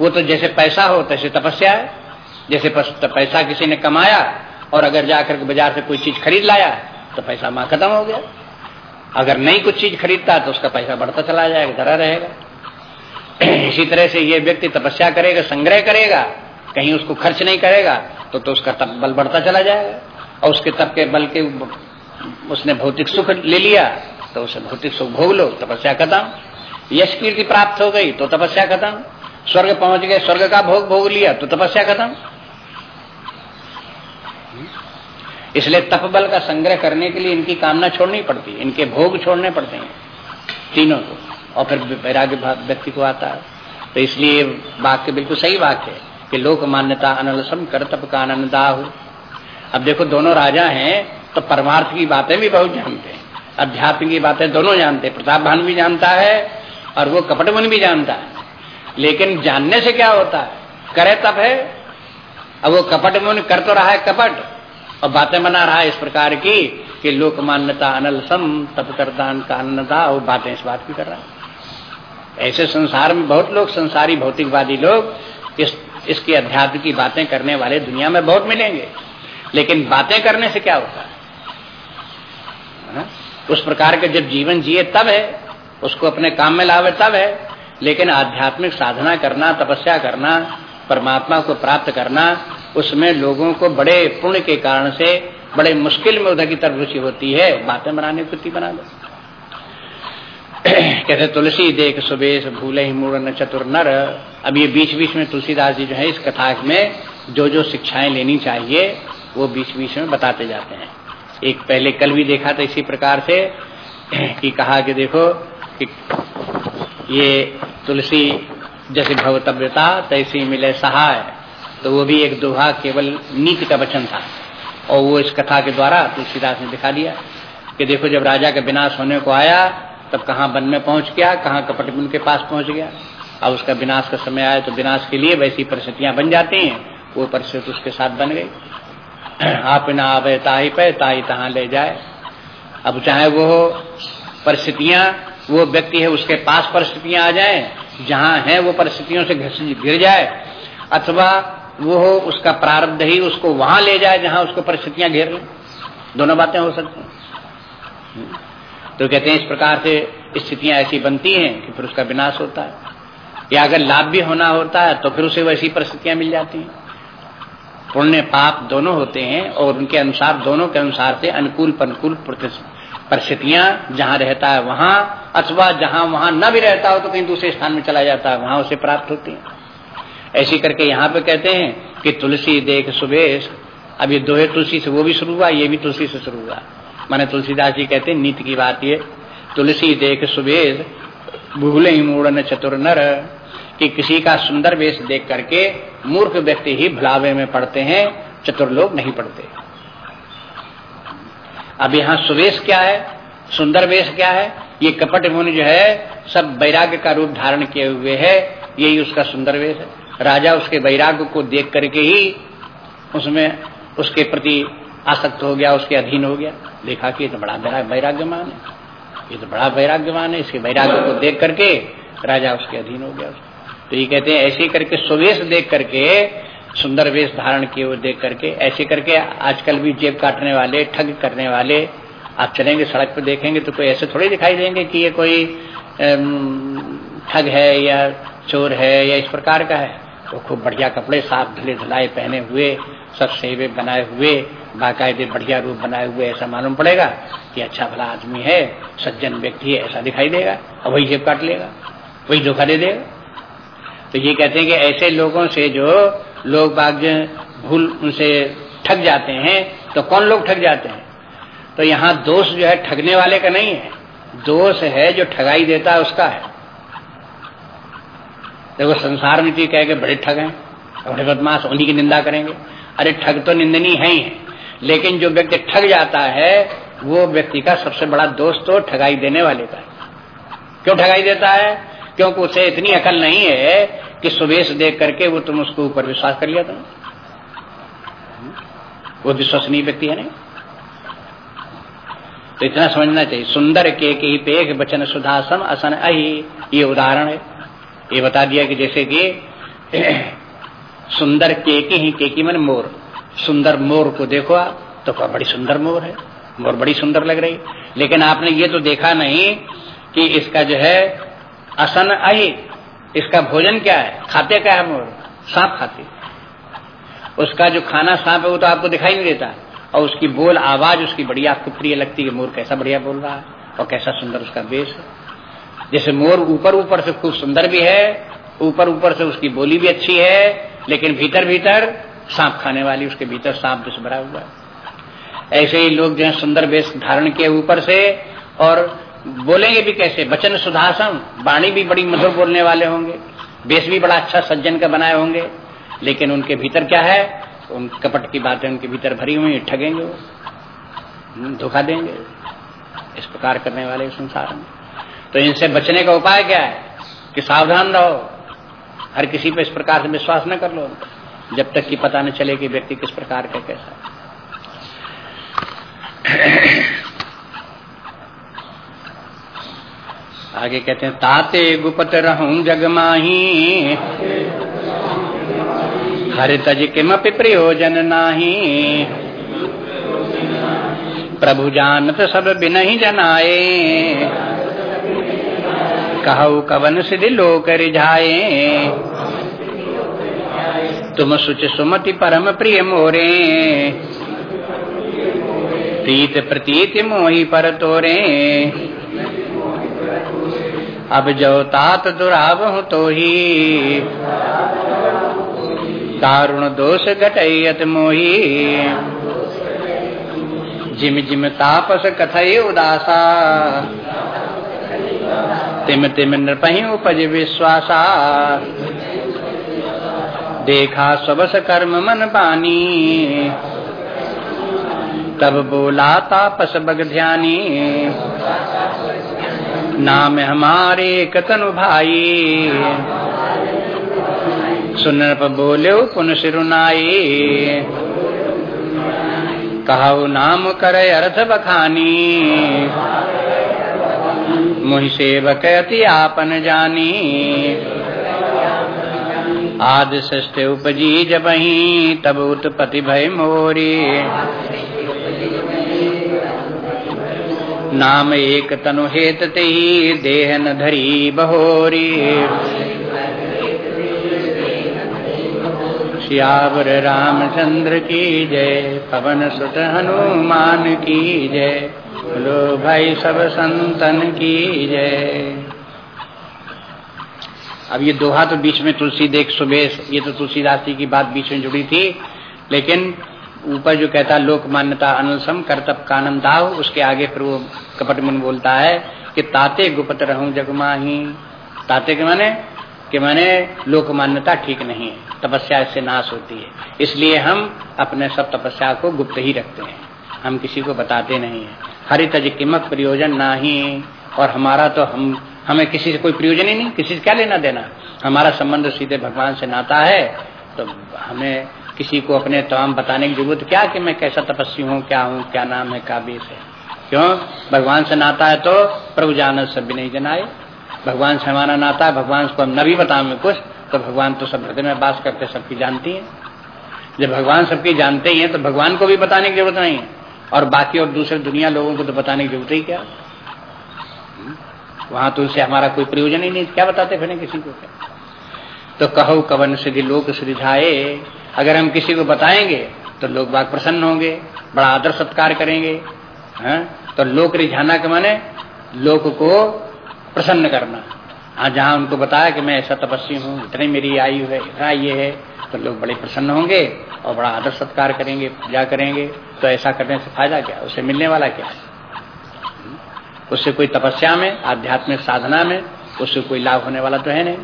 A: वो तो जैसे पैसा हो, तैसे तपस्या है। जैसे पैसा किसी ने कमाया और अगर जाकर के बाज़ार से कोई चीज़ खरीद लाया तो पैसा वहाँ खत्म हो गया। अगर नई कुछ चीज़ खरीदता तो उसका पैसा बढ़ता चला जाएगा धरा रहेगा। इसी तरह से ये व्यक्ति तपस्या करेगा, संग्रह करेगा, कहीं उसको खर्च नहीं करेगा तो तो उसका तप बल बढ़ता चला जाएगा। और उसके तप के बल के उसने भौतिक सुख ले लिया तो उसे भौतिक सुख भोग लो, तपस्या खत्म। यश कीर्ति प्राप्त हो गई तो तपस्या खत्म। स्वर्ग पहुँच गए, स्वर्ग का भोग भोग लिया तो तपस्या खत्म। इसलिए तप बल का संग्रह करने के लिए इनकी कामना छोड़नी पड़ती है, इनके भोग छोड़ने पड़ते हैं तीनों को, और फिर वैराग्य व्यक्ति को आता है। तो इसलिए वाक्य बिल्कुल सही वाक्य है कि लोक मान्यता अनलसम कर तप का आनंदा हो अब देखो, दोनों राजा हैं तो परमार्थ की बातें भी बहुत जानते हैं, अध्यात्म की बातें दोनों जानते हैं प्रताप भान भी जानता है, और वो कपटवन भी जानता है। लेकिन जानने से क्या होता है? करे तब है। अब वो कपट मुन कर तो रहा है कपट और बातें बना रहा है इस प्रकार की कि लोक मान्यता अनल सम तप करदान का अन्नता और बातें इस बात की कर रहा है। ऐसे संसार में बहुत लोग, संसारी भौतिकवादी लोग, इस, इसकी अध्यात्म की बातें करने वाले दुनिया में बहुत मिलेंगे। लेकिन बातें करने से क्या होता है? उस प्रकार के जब जीवन जिए तब है, उसको अपने काम में लावे तब है, लेकिन आध्यात्मिक साधना करना, तपस्या करना, परमात्मा को प्राप्त करना उसमें लोगों को बड़े पुण्य के कारण से, बड़े मुश्किल में उधर की तरफ़ रुचि होती है। बातें बनाने की बना दो। कहते, तुलसी देख सुबेश भूले ही मूर्ण चतुर नर। अब ये बीच बीच में तुलसीदास जी जो है, इस कथा में जो जो शिक्षाएँ लेनी चाहिए, वो बीच बीच में बताते जाते हैं। एक पहले कल भी देखा था इसी प्रकार से, कि कहा कि देखो, कि ये तुलसी जैसे भवतव्यता तैसी मिले सहाय। तो वो भी एक दोहा केवल नीति का वचन था। और वो इस कथा के द्वारा तुलसीदास ने दिखा दिया कि देखो, जब राजा का विनाश होने को आया, तब कहाँ वन में पहुँच गया, कहाँ कपट के पास पहुँच गया। अब उसका विनाश का समय आया तो विनाश के लिए वैसी परिस्थितियाँ बन जाती हैं। वो परिस्थिति उसके साथ बन गई। आप ना आवे ताही पे ताही तहा ले जाए। अब चाहे वो परिस्थितियाँ, वो व्यक्ति है, उसके पास परिस्थितियाँ आ जाए, जहाँ है वो परिस्थितियों से गिर जाए। अथवा वो हो, उसका प्रारब्ध ही उसको वहाँ ले जाए जहाँ उसको परिस्थितियाँ घेर लें। दोनों बातें हो सकती हैं। तो कहते हैं, इस प्रकार से स्थितियाँ ऐसी बनती हैं कि फिर उसका विनाश होता है। या अगर लाभ भी होना होता है तो फिर उसे वैसी परिस्थितियाँ मिल जाती हैं। पुण्य पाप दोनों होते हैं, और उनके अनुसार, दोनों के अनुसार से अनुकूल अनुकूल परिस्थितियाँ जहाँ रहता है वहाँ, अथवा जहाँ वहाँ न भी रहता हो तो कहीं दूसरे स्थान में चला जाता है, वहाँ उसे प्राप्त होती है। ऐसी करके यहाँ पे कहते हैं कि तुलसी देख सुबेश। अब ये दोहे तुलसी से वो भी शुरू हुआ, ये भी तुलसी से शुरू हुआ। माने तुलसीदास जी कहते हैं, नीति की बात ये। तुलसी देख सुबेश भूले ही मूड़न चतुर नर, कि किसी का सुंदर वेश देख करके मूर्ख व्यक्ति ही भुलावे में पड़ते हैं, चतुर लोग नहीं पढ़ते अब यहाँ सुवेश क्या है? सुंदर वेश क्या है? ये कपट मुनि जो है, सब वैराग्य का रूप धारण किए हुए है, यही उसका सुंदर वेश है। राजा उसके वैराग्य को देख करके ही उसमें उसके प्रति आसक्त हो गया, उसके अधीन हो गया। देखा कि ये तो बड़ा वैराग्यमान है। ये तो बड़ा वैराग्यमान है, इसके वैराग्य को देख करके राजा उसके अधीन हो गया तो ये कहते हैं, ऐसे करके सुवेश देख करके, सुंदर वेश धारण किए हुए देख करके, ऐसे करके आजकल भी जेब काटने वाले, ठग करने वाले, आप चलेंगे, सड़क पर देखेंगे तो कोई ऐसे थोड़े दिखाई देंगे कि ये कोई ठग है या चोर है या इस प्रकार का है वो खूब बढ़िया कपड़े साफ़ धुले धुलाए पहने हुए, सब सेवे बनाए हुए, बाकायदे बढ़िया रूप बनाए हुए, ऐसा मालूम पड़ेगा कि अच्छा भला आदमी है, सज्जन व्यक्ति है, ऐसा दिखाई देगा, और वही जेब काट लेगा, वही धोखा दे देगा। तो ये कहते हैं कि ऐसे लोगों से जो लोग बाग भूल उनसे ठग जाते हैं तो कौन लोग ठग जाते हैं? तो यहाँ दोष जो है ठगने वाले का नहीं है, दोष है जो ठगाई देता है उसका है। देखो, संसार में तो कह के बड़े ठग हैं बड़े बदमाश, उन्हीं की निंदा करेंगे। अरे, ठग तो निंदनी है ही। है लेकिन जो व्यक्ति ठग जाता है, वो व्यक्ति का सबसे बड़ा दोस्त तो ठगाई देने वाले का क्यों ठगाई देता है? क्योंकि उसे इतनी अकल नहीं है कि सुवेश देख करके वो तुम उसको ऊपर विश्वास कर लिया तुम। वो विश्वसनीय व्यक्ति है नहीं। तो इतना समझना चाहिए। सुंदर के की पेख बचन सुधासम असन अही, ये उदाहरण है। ये बता दिया कि जैसे कि सुंदर केकी ही, केकी मन मोर। सुंदर मोर को देखो आप तो कहा, बड़ी सुंदर मोर है। मोर बड़ी सुंदर लग रही। लेकिन आपने ये तो देखा नहीं कि इसका जो है असन अही इसका भोजन क्या है? खाते क्या है मोर? सांप खाते। उसका जो खाना सांप है, वो तो आपको दिखाई नहीं देता। और उसकी बोल आवाज़ उसकी बढ़िया, आपको प्रिय लगती है मोर कैसा बढ़िया बोल रहा है, और कैसा सुंदर उसका वेश है। जैसे मोर ऊपर ऊपर से खूब सुंदर भी है, ऊपर ऊपर से उसकी बोली भी अच्छी है, लेकिन भीतर भीतर सांप खाने वाली उसके भीतर सांप विष भरा हुआ ऐसे ही लोग जो है सुंदर वेश धारण किए ऊपर से, और बोलेंगे भी कैसे? वचन सुधासन वाणी भी बड़ी मधुर बोलने वाले होंगे, वेश भी बड़ा अच्छा सज्जन का बनाए होंगे, लेकिन उनके भीतर क्या है? उन कपट की बातें उनके भीतर भरी हुई, ठगेंगे वो, धोखा देंगे, इस प्रकार करने वाले संसार में। तो इनसे बचने का उपाय क्या है? कि सावधान रहो। हर किसी पे इस प्रकार से विश्वास न कर लो। जब तक कि पता न चले कि व्यक्ति किस प्रकार का कैसा आगे कहते हैं, ताते गुपत रहूँ जगमाही हर तज किमपि प्रयोजन नाही। प्रभु जानत सब बिन ही जनाए। कहु कवन सिद्धि लोक रिझाए। तुम सुच सुमति परम प्रिय मोरे। प्रीत प्रतीत मोही पर तोरे। अब जो तात दुराव तो ही कारुण दोष घटयत मोही। जिम जिम तापस कथय उदासा। तिम तिम नृपही उपज विश्वासा। देखा सबस कर्म मन पानी तब बोला तापस बग ध्यानी। नाम हमारे कतनु भाई। सुन बोले पुन सिरुनाई। कहा नाम करे अर्थ बखानी। मुहि सेवक आपन जानी। आदि सृष्ट उपजी जब तब उत्पति भय मोरी। नाम एक तनु हेत ही, देह न धरी बहोरी। श्यावर रामचंद्र की जय, पवन सुत हनुमान की जय। बोलो, भाई सब संतन की जय। अब ये दोहा तो बीच में तुलसी देख सुबेश ये तो तुलसीदास जी की बात बीच में जुड़ी थी, लेकिन ऊपर जो कहता, लोक मान्यता अनुसम करतब कानम दाव उसके आगे फिर वो कपट मन बोलता है कि ताते गुप्त रहूँ जगमाही ताते के माने? कि माने लोक मान्यता ठीक नहीं है, तपस्या इससे नाश होती है। इसलिए हम अपने सब तपस्या को गुप्त ही रखते हैं। हम किसी को बताते नहीं है। हरित किमत प्रयोजन ना ही और हमारा तो हम, हमें किसी से कोई प्रयोजन ही नहीं, किसी से क्या लेना देना? हमारा संबंध सीधे भगवान से नाता है तो हमें किसी को अपने तमाम बताने की ज़रूरत, क्या कि मैं कैसा तपस्वी हूँ, क्या हूँ, क्या नाम है, क्या बीस है? क्यों? भगवान से नाता है तो प्रभु जान सब भी नहीं जनाए। भगवान से हमारा नाता है, भगवान को हम न भी बताओ कुछ तो भगवान तो सब हृदय में बास करते, सबकी जानती है। जब भगवान सबकी जानते ही है तो भगवान को भी बताने की ज़रूरत नहीं है। और बाकी और दूसरे दुनिया लोगों को तो बताने की ज़रूरत ही क्या? वहाँ तो उनसे हमारा कोई प्रयोजन ही नहीं, क्या बताते फिर किसी को? क्या तो कहो, कवन से लोक सुरिझाए अगर हम किसी को बताएँगे तो लोग बाग प्रसन्न होंगे, बड़ा आदर सत्कार करेंगे, है? तो लोक रिझाना के माने लोक को प्रसन्न करना। हाँ जहाँ उनको बताया कि मैं ऐसा तपस्वी हूँ, इतनी मेरी आयु है, इतना ये है तो लोग बड़े प्रसन्न होंगे और बड़ा आदर सत्कार करेंगे, पूजा करेंगे। तो ऐसा करने से फ़ायदा क्या? उसे मिलने वाला क्या? उससे कोई तपस्या में, आध्यात्मिक साधना में, उससे कोई लाभ होने वाला तो है नहीं।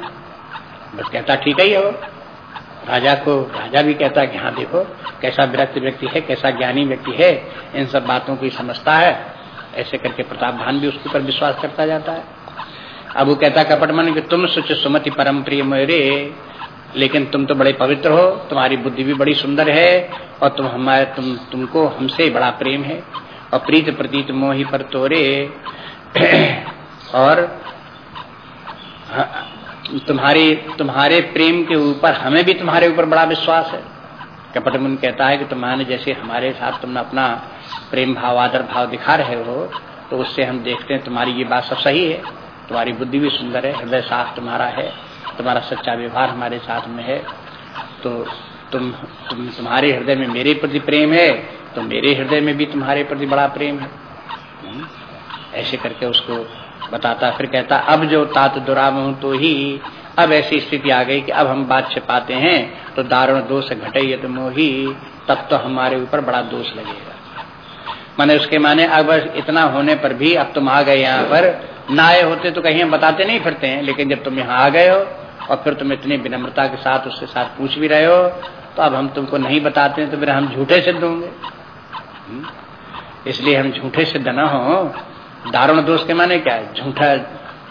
A: बस कहता, ठीक ही है वो। राजा को, राजा भी कहता है कि हाँ देखो, कैसा विरक्त व्यक्ति है, कैसा ज्ञानी व्यक्ति है, इन सब बातों को समझता है। ऐसे करके प्रताप भान भी उसके ऊपर विश्वास करता जाता है। अब वो कहता, कपट मन कि तुम सुच सुमति परम प्रिय मेरे लेकिन तुम तो बड़े पवित्र हो, तुम्हारी बुद्धि भी बड़ी सुंदर है, और तुम हमारे, तुम, तुमको हमसे बड़ा प्रेम है। और प्रीत प्रतीत मोही पर तोरे। और तुम्हारी, तुम्हारे प्रेम के ऊपर, हमें भी तुम्हारे ऊपर बड़ा विश्वास है। कपट मुन कहता है कि तुम्हारे जैसे हमारे साथ तुम अपना प्रेम भाव, आदर भाव दिखा रहे हो तो उससे हम देखते हैं तुम्हारी ये बात सब सही है। तुम्हारी बुद्धि भी सुंदर है, हृदय साफ़ तुम्हारा है। तुम्हारा सच्चा व्यवहार हमारे साथ में है तो तुम तुम, तुम्हारे हृदय में मेरे प्रति प्रेम है तो मेरे हृदय में भी तुम्हारे प्रति बड़ा प्रेम है हम्म? ऐसे करके उसको बताता, फिर कहता, अब जो तात दुराम हूँ तो ही, अब ऐसी स्थिति आ गई कि अब हम बात छिपाते हैं तो दारुण दोष घटे तो मोही, तब तो हमारे ऊपर बड़ा दोष लगेगा माने उसके माने, अब इतना होने पर भी, अब तुम आ गए यहाँ पर ना आए होते तो कहीं हम बताते नहीं फिरते हैं, लेकिन जब तुम यहाँ आ गए हो और फिर तुम इतनी विनम्रता के साथ उसके साथ पूछ भी रहे हो तो अब हम तुमको नहीं बताते हैं तो फिर हम झूठे सिद्ध होंगे। हम्म? इसलिए हम झूठे सिद्ध न हो। दारुण दोष के माने क्या है? झूठा,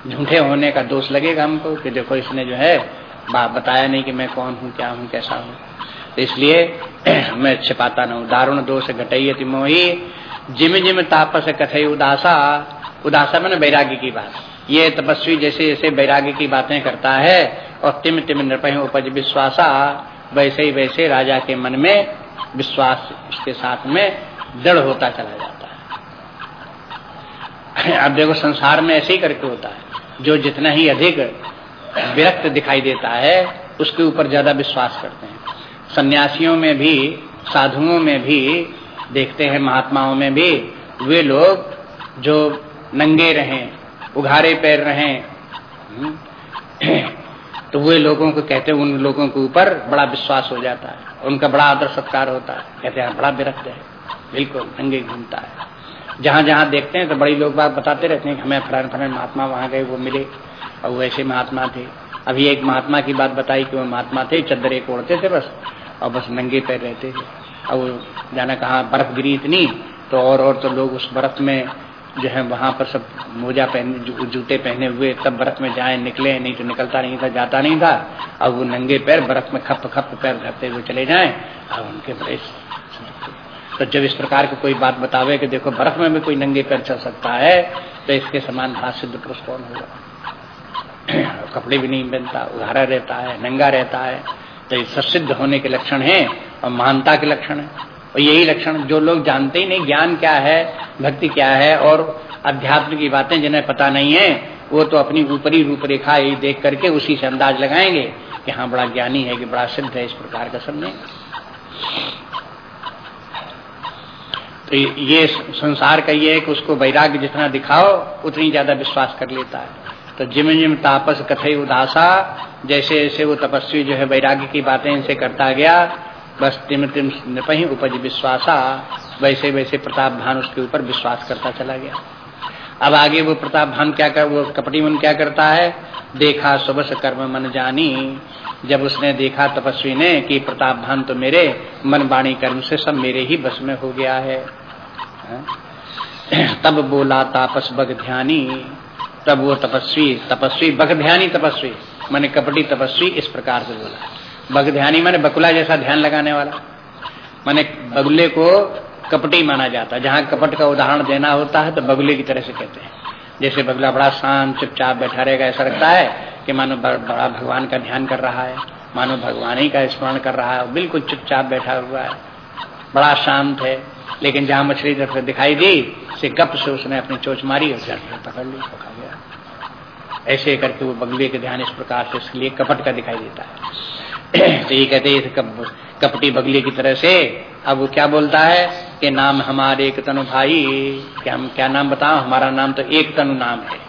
A: झूठे होने का दोष लगेगा हमको कि देखो इसने जो है बताया नहीं कि मैं कौन हूँ, क्या हूँ, कैसा हूँ। तो इसलिए मैं छिपाता न हूँ। दारुण दोष घटई मोही। जिम जिम तापस कथे उदासा। उदासा मैंने वैराग्य की बात। ये तपस्वी जैसे जैसे वैराग्य की बातें करता है और तिम तिम नृपय उपज विश्वासा वैसे ही वैसे राजा के मन में विश्वास उसके साथ में दृढ़ होता चला जाता है। अब देखो संसार में ऐसे ही करके होता है। जो जितना ही अधिक विरक्त दिखाई देता है उसके ऊपर ज़्यादा विश्वास करते हैं। सन्यासियों में भी साधुओं में भी देखते हैं महात्माओं में भी वे लोग जो नंगे रहें उघारे पैर रहें हम्म, तो वे लोगों को कहते हैं, उन लोगों के ऊपर बड़ा विश्वास हो जाता है, उनका बड़ा आदर सत्कार होता है। कहते हैं बड़ा विरक्त है, बिल्कुल नंगे घूमता है। जहाँ जहाँ देखते हैं तो बड़ी लोग बात बताते रहते हैं कि हमें फलान फलान महात्मा वहाँ गए, वो मिले, और वो ऐसे महात्मा थे। अभी एक महात्मा की बात बताई कि वो महात्मा थे, चद्दर एक ओढ़ते थे बस, और बस नंगे पैर रहते थे। और जाना कहा बर्फ़ गिरी इतनी तो और और तो लोग उस बर्फ़ में जो है वहाँ पर सब मोजा पहने जूते पहने हुए तब बर्फ़ में जाए, निकले, नहीं तो निकलता नहीं था, जाता नहीं था। अब वो नंगे पैर बर्फ़ में खप खप पैर धरते हुए चले जाए और उनके बड़े तो जब इस प्रकार की कोई बात बतावे कि देखो बर्फ़ में भी कोई नंगे पैर चल सकता है तो इसके समान भाष सिद्ध पुरुष कौन होगा? कपड़े भी नहीं पहनता, उधारा रहता है, नंगा रहता है तो ये ससिद्ध होने के लक्षण है और महानता के लक्षण है। और यही लक्षण जो लोग जानते ही नहीं, ज्ञान क्या है, भक्ति क्या है, और अध्यात्म की बातें जिन्हें पता नहीं है, वो तो अपनी ऊपरी रूपरेखा ही देख करके उसी से अंदाज लगाएँगे कि हाँ बड़ा ज्ञानी है कि बड़ा सिद्ध है इस प्रकार का समझे तो ये संसार का ये है कि उसको वैराग्य जितना दिखाओ, उतनी ज़्यादा विश्वास कर लेता है। तो जिम जिम तापस कथे उदासा जैसे जैसे वो तपस्वी जो है वैराग्य की बातें इनसे करता गया बस तिम तिम निपही उपज विश्वासा, वैसे वैसे प्रताप भान उसके ऊपर विश्वास करता चला गया। अब आगे वो प्रताप भान क्या कर, वो कपटी मन क्या करता है? देखा सुबस कर्म मन जानी। जब उसने देखा तपस्वी ने कि प्रताप भान तो मेरे मन वाणी कर्म से सब मेरे ही बस में हो गया है? तब बोला तापस बग ध्यानी। तब वो तपस्वी तपस्वी बग ध्यानी तपस्वी। मैंने कपटी तपस्वी इस प्रकार से बोला। बग ध्यानी मैंने बकुला जैसा ध्यान लगाने वाला। मैंने बगुले को कपटी माना जाता है। जहाँ कपट का उदाहरण देना होता है तो बगुले की तरह से कहते हैं। जैसे बगुला बड़ा शांत, चुपचाप बैठा रहेगा, ऐसा लगता है कि मानो बड़ा भगवान का ध्यान कर रहा है, मानो भगवान ही का स्मरण कर रहा है बिल्कुल चुपचाप बैठा हुआ है। बड़ा शांत है, लेकिन जहाँ मछली तरफ़ दिखाई दी, से गप से उसने अपनी चोच मारी और पकड़ ली, पकड़ गया ऐसे करके वो बगले के ध्यान इस प्रकार से इसलिए कपट का दिखाई देता है। तो ये कहते हैं कप, कपटी बगले की तरह से अब वो क्या बोलता है कि नाम हमारे एक तनु भाई क्या हम क्या नाम बताओ हमारा नाम तो एक तनु नाम है।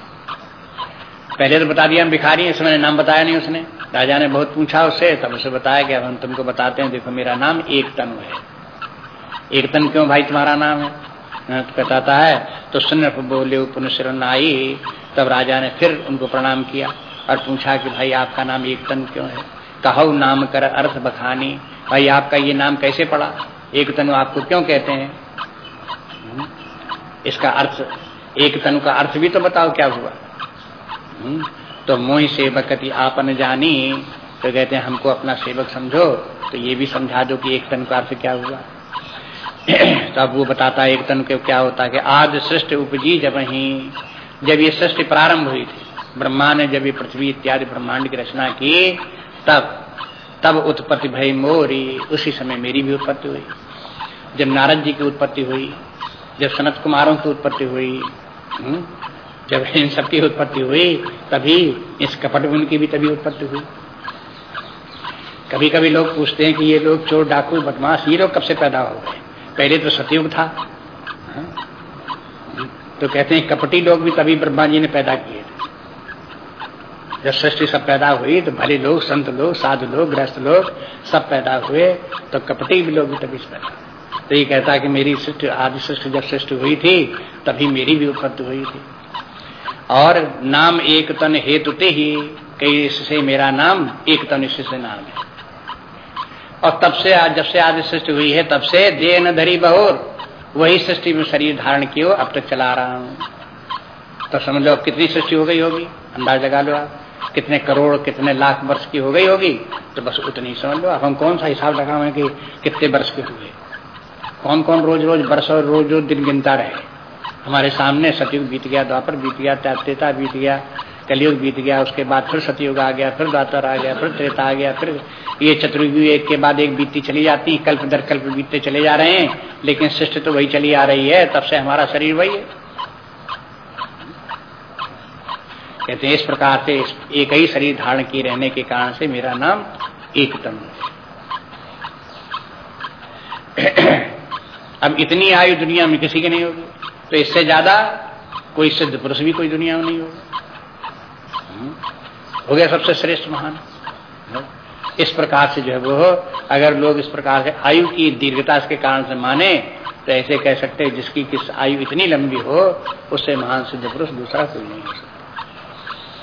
A: पहले तो बता दिया हम भिखारी हैं मैंने नाम बताया नहीं उसने। राजा ने बहुत पूछा उससे तब उसे बताया कि अब हम तुमको बताते हैं देखो मेरा नाम एक तनु है। एक तन क्यों भाई तुम्हारा नाम है? हाँ, तो बताता है तो सुन बोले पुनः आई तब राजा ने फिर उनको प्रणाम किया और पूछा कि भाई आपका नाम एक तन क्यों है? कहो नाम कर अर्थ बखानी। भाई आपका ये नाम कैसे पड़ा? एक तनु आपको क्यों कहते हैं? हम्म, इसका अर्थ एक तनु का अर्थ भी तो बताओ क्या हुआ? हम्म, तो मोहि सेवकति आपन जानी तो कहते हैं हमको अपना सेवक समझो। तो ये भी समझा दो कि एक तन का अर्थ क्या हुआ। तो अब वो बताता है एक तन के क्या होता है कि आज सृष्टि उपजी जब ही जब ये सृष्टि प्रारंभ हुई थी ब्रह्मा ने जब ये पृथ्वी इत्यादि ब्रह्मांड की रचना की तब तब उत्पत्ति भई मोरी। उसी समय मेरी भी उत्पत्ति हुई। जब नारद जी की उत्पत्ति हुई जब सनत कुमारों की उत्पत्ति हुई हम्म, जब इन सबकी उत्पत्ति हुई तभी इस कपट की भी तभी उत्पत्ति हुई। कभी कभी लोग पूछते हैं कि ये लोग चोर डाकू बदमाश ये लोग कब से पैदा हो गए? पहले तो सतयुग था। तो कहते हैं कपटी लोग भी तभी ब्रह्मा जी ने पैदा किए। जब सृष्टि सब पैदा हुई तो भले लोग, संत लोग, साधु लोग, गृहस्थ लोग सब पैदा हुए तो कपटी भी लोग भी तभी पैदा तो ये कहता है कि मेरी सृष्टि, आदि सृष्टि जब सृष्टि हुई थी, तभी मेरी भी उत्पत्ति हुई थी। और नाम एक तन हेतु ही, कई इससे मेरा नाम, एक तन इससे नाम है। और तब से, आज जब से आदि सृष्टि हुई है, तब से दे न धरी बहोर, वही सृष्टि में शरीर धारण किए अब तक चला रहा हूँ। तो समझ लो कितनी सृष्टि हो गई होगी? अंदाज लगा लो आप। कितने करोड़, कितने लाख वर्ष की हो गई होगी तो बस उतनी समझ लो। अब हम कौन सा हिसाब लगावे कि कितने वर्ष के हुए? कौन कौन रोज रोज वर्ष और रोज रोज दिन गिनता रहे? हमारे सामने सतयुग बीत गया, द्वापर बीत गया त्रेता बीत गया, कलयुग बीत गया, उसके बाद फिर सतयुग आ गया, फिर दातर आ गया, फिर त्रेता आ गया, फिर ये चतुर्युग एक के बाद एक बीतती चली जाती है कल्प दर कल्प बीतते चले जा रहे हैं, लेकिन शिष्ट तो वही चली आ रही है, तब से हमारा शरीर वही है। कहते हैं, इस प्रकार से एक ही शरीर धारण किए रहने के कारण से मेरा नाम एकतम अब इतनी आयु दुनिया में किसी की नहीं होगी। तो इससे ज़्यादा कोई सिद्ध पुरुष भी कोई दुनिया में नहीं होगा। हो गया सबसे श्रेष्ठ महान। इस प्रकार से जो है वो, अगर लोग इस प्रकार से आयु की दीर्घता के कारण से माने तो ऐसे कह सकते हैं, जिसकी किस आयु इतनी लंबी हो, उससे महान सिद्ध पुरुष दूसरा कोई नहीं हो सकता।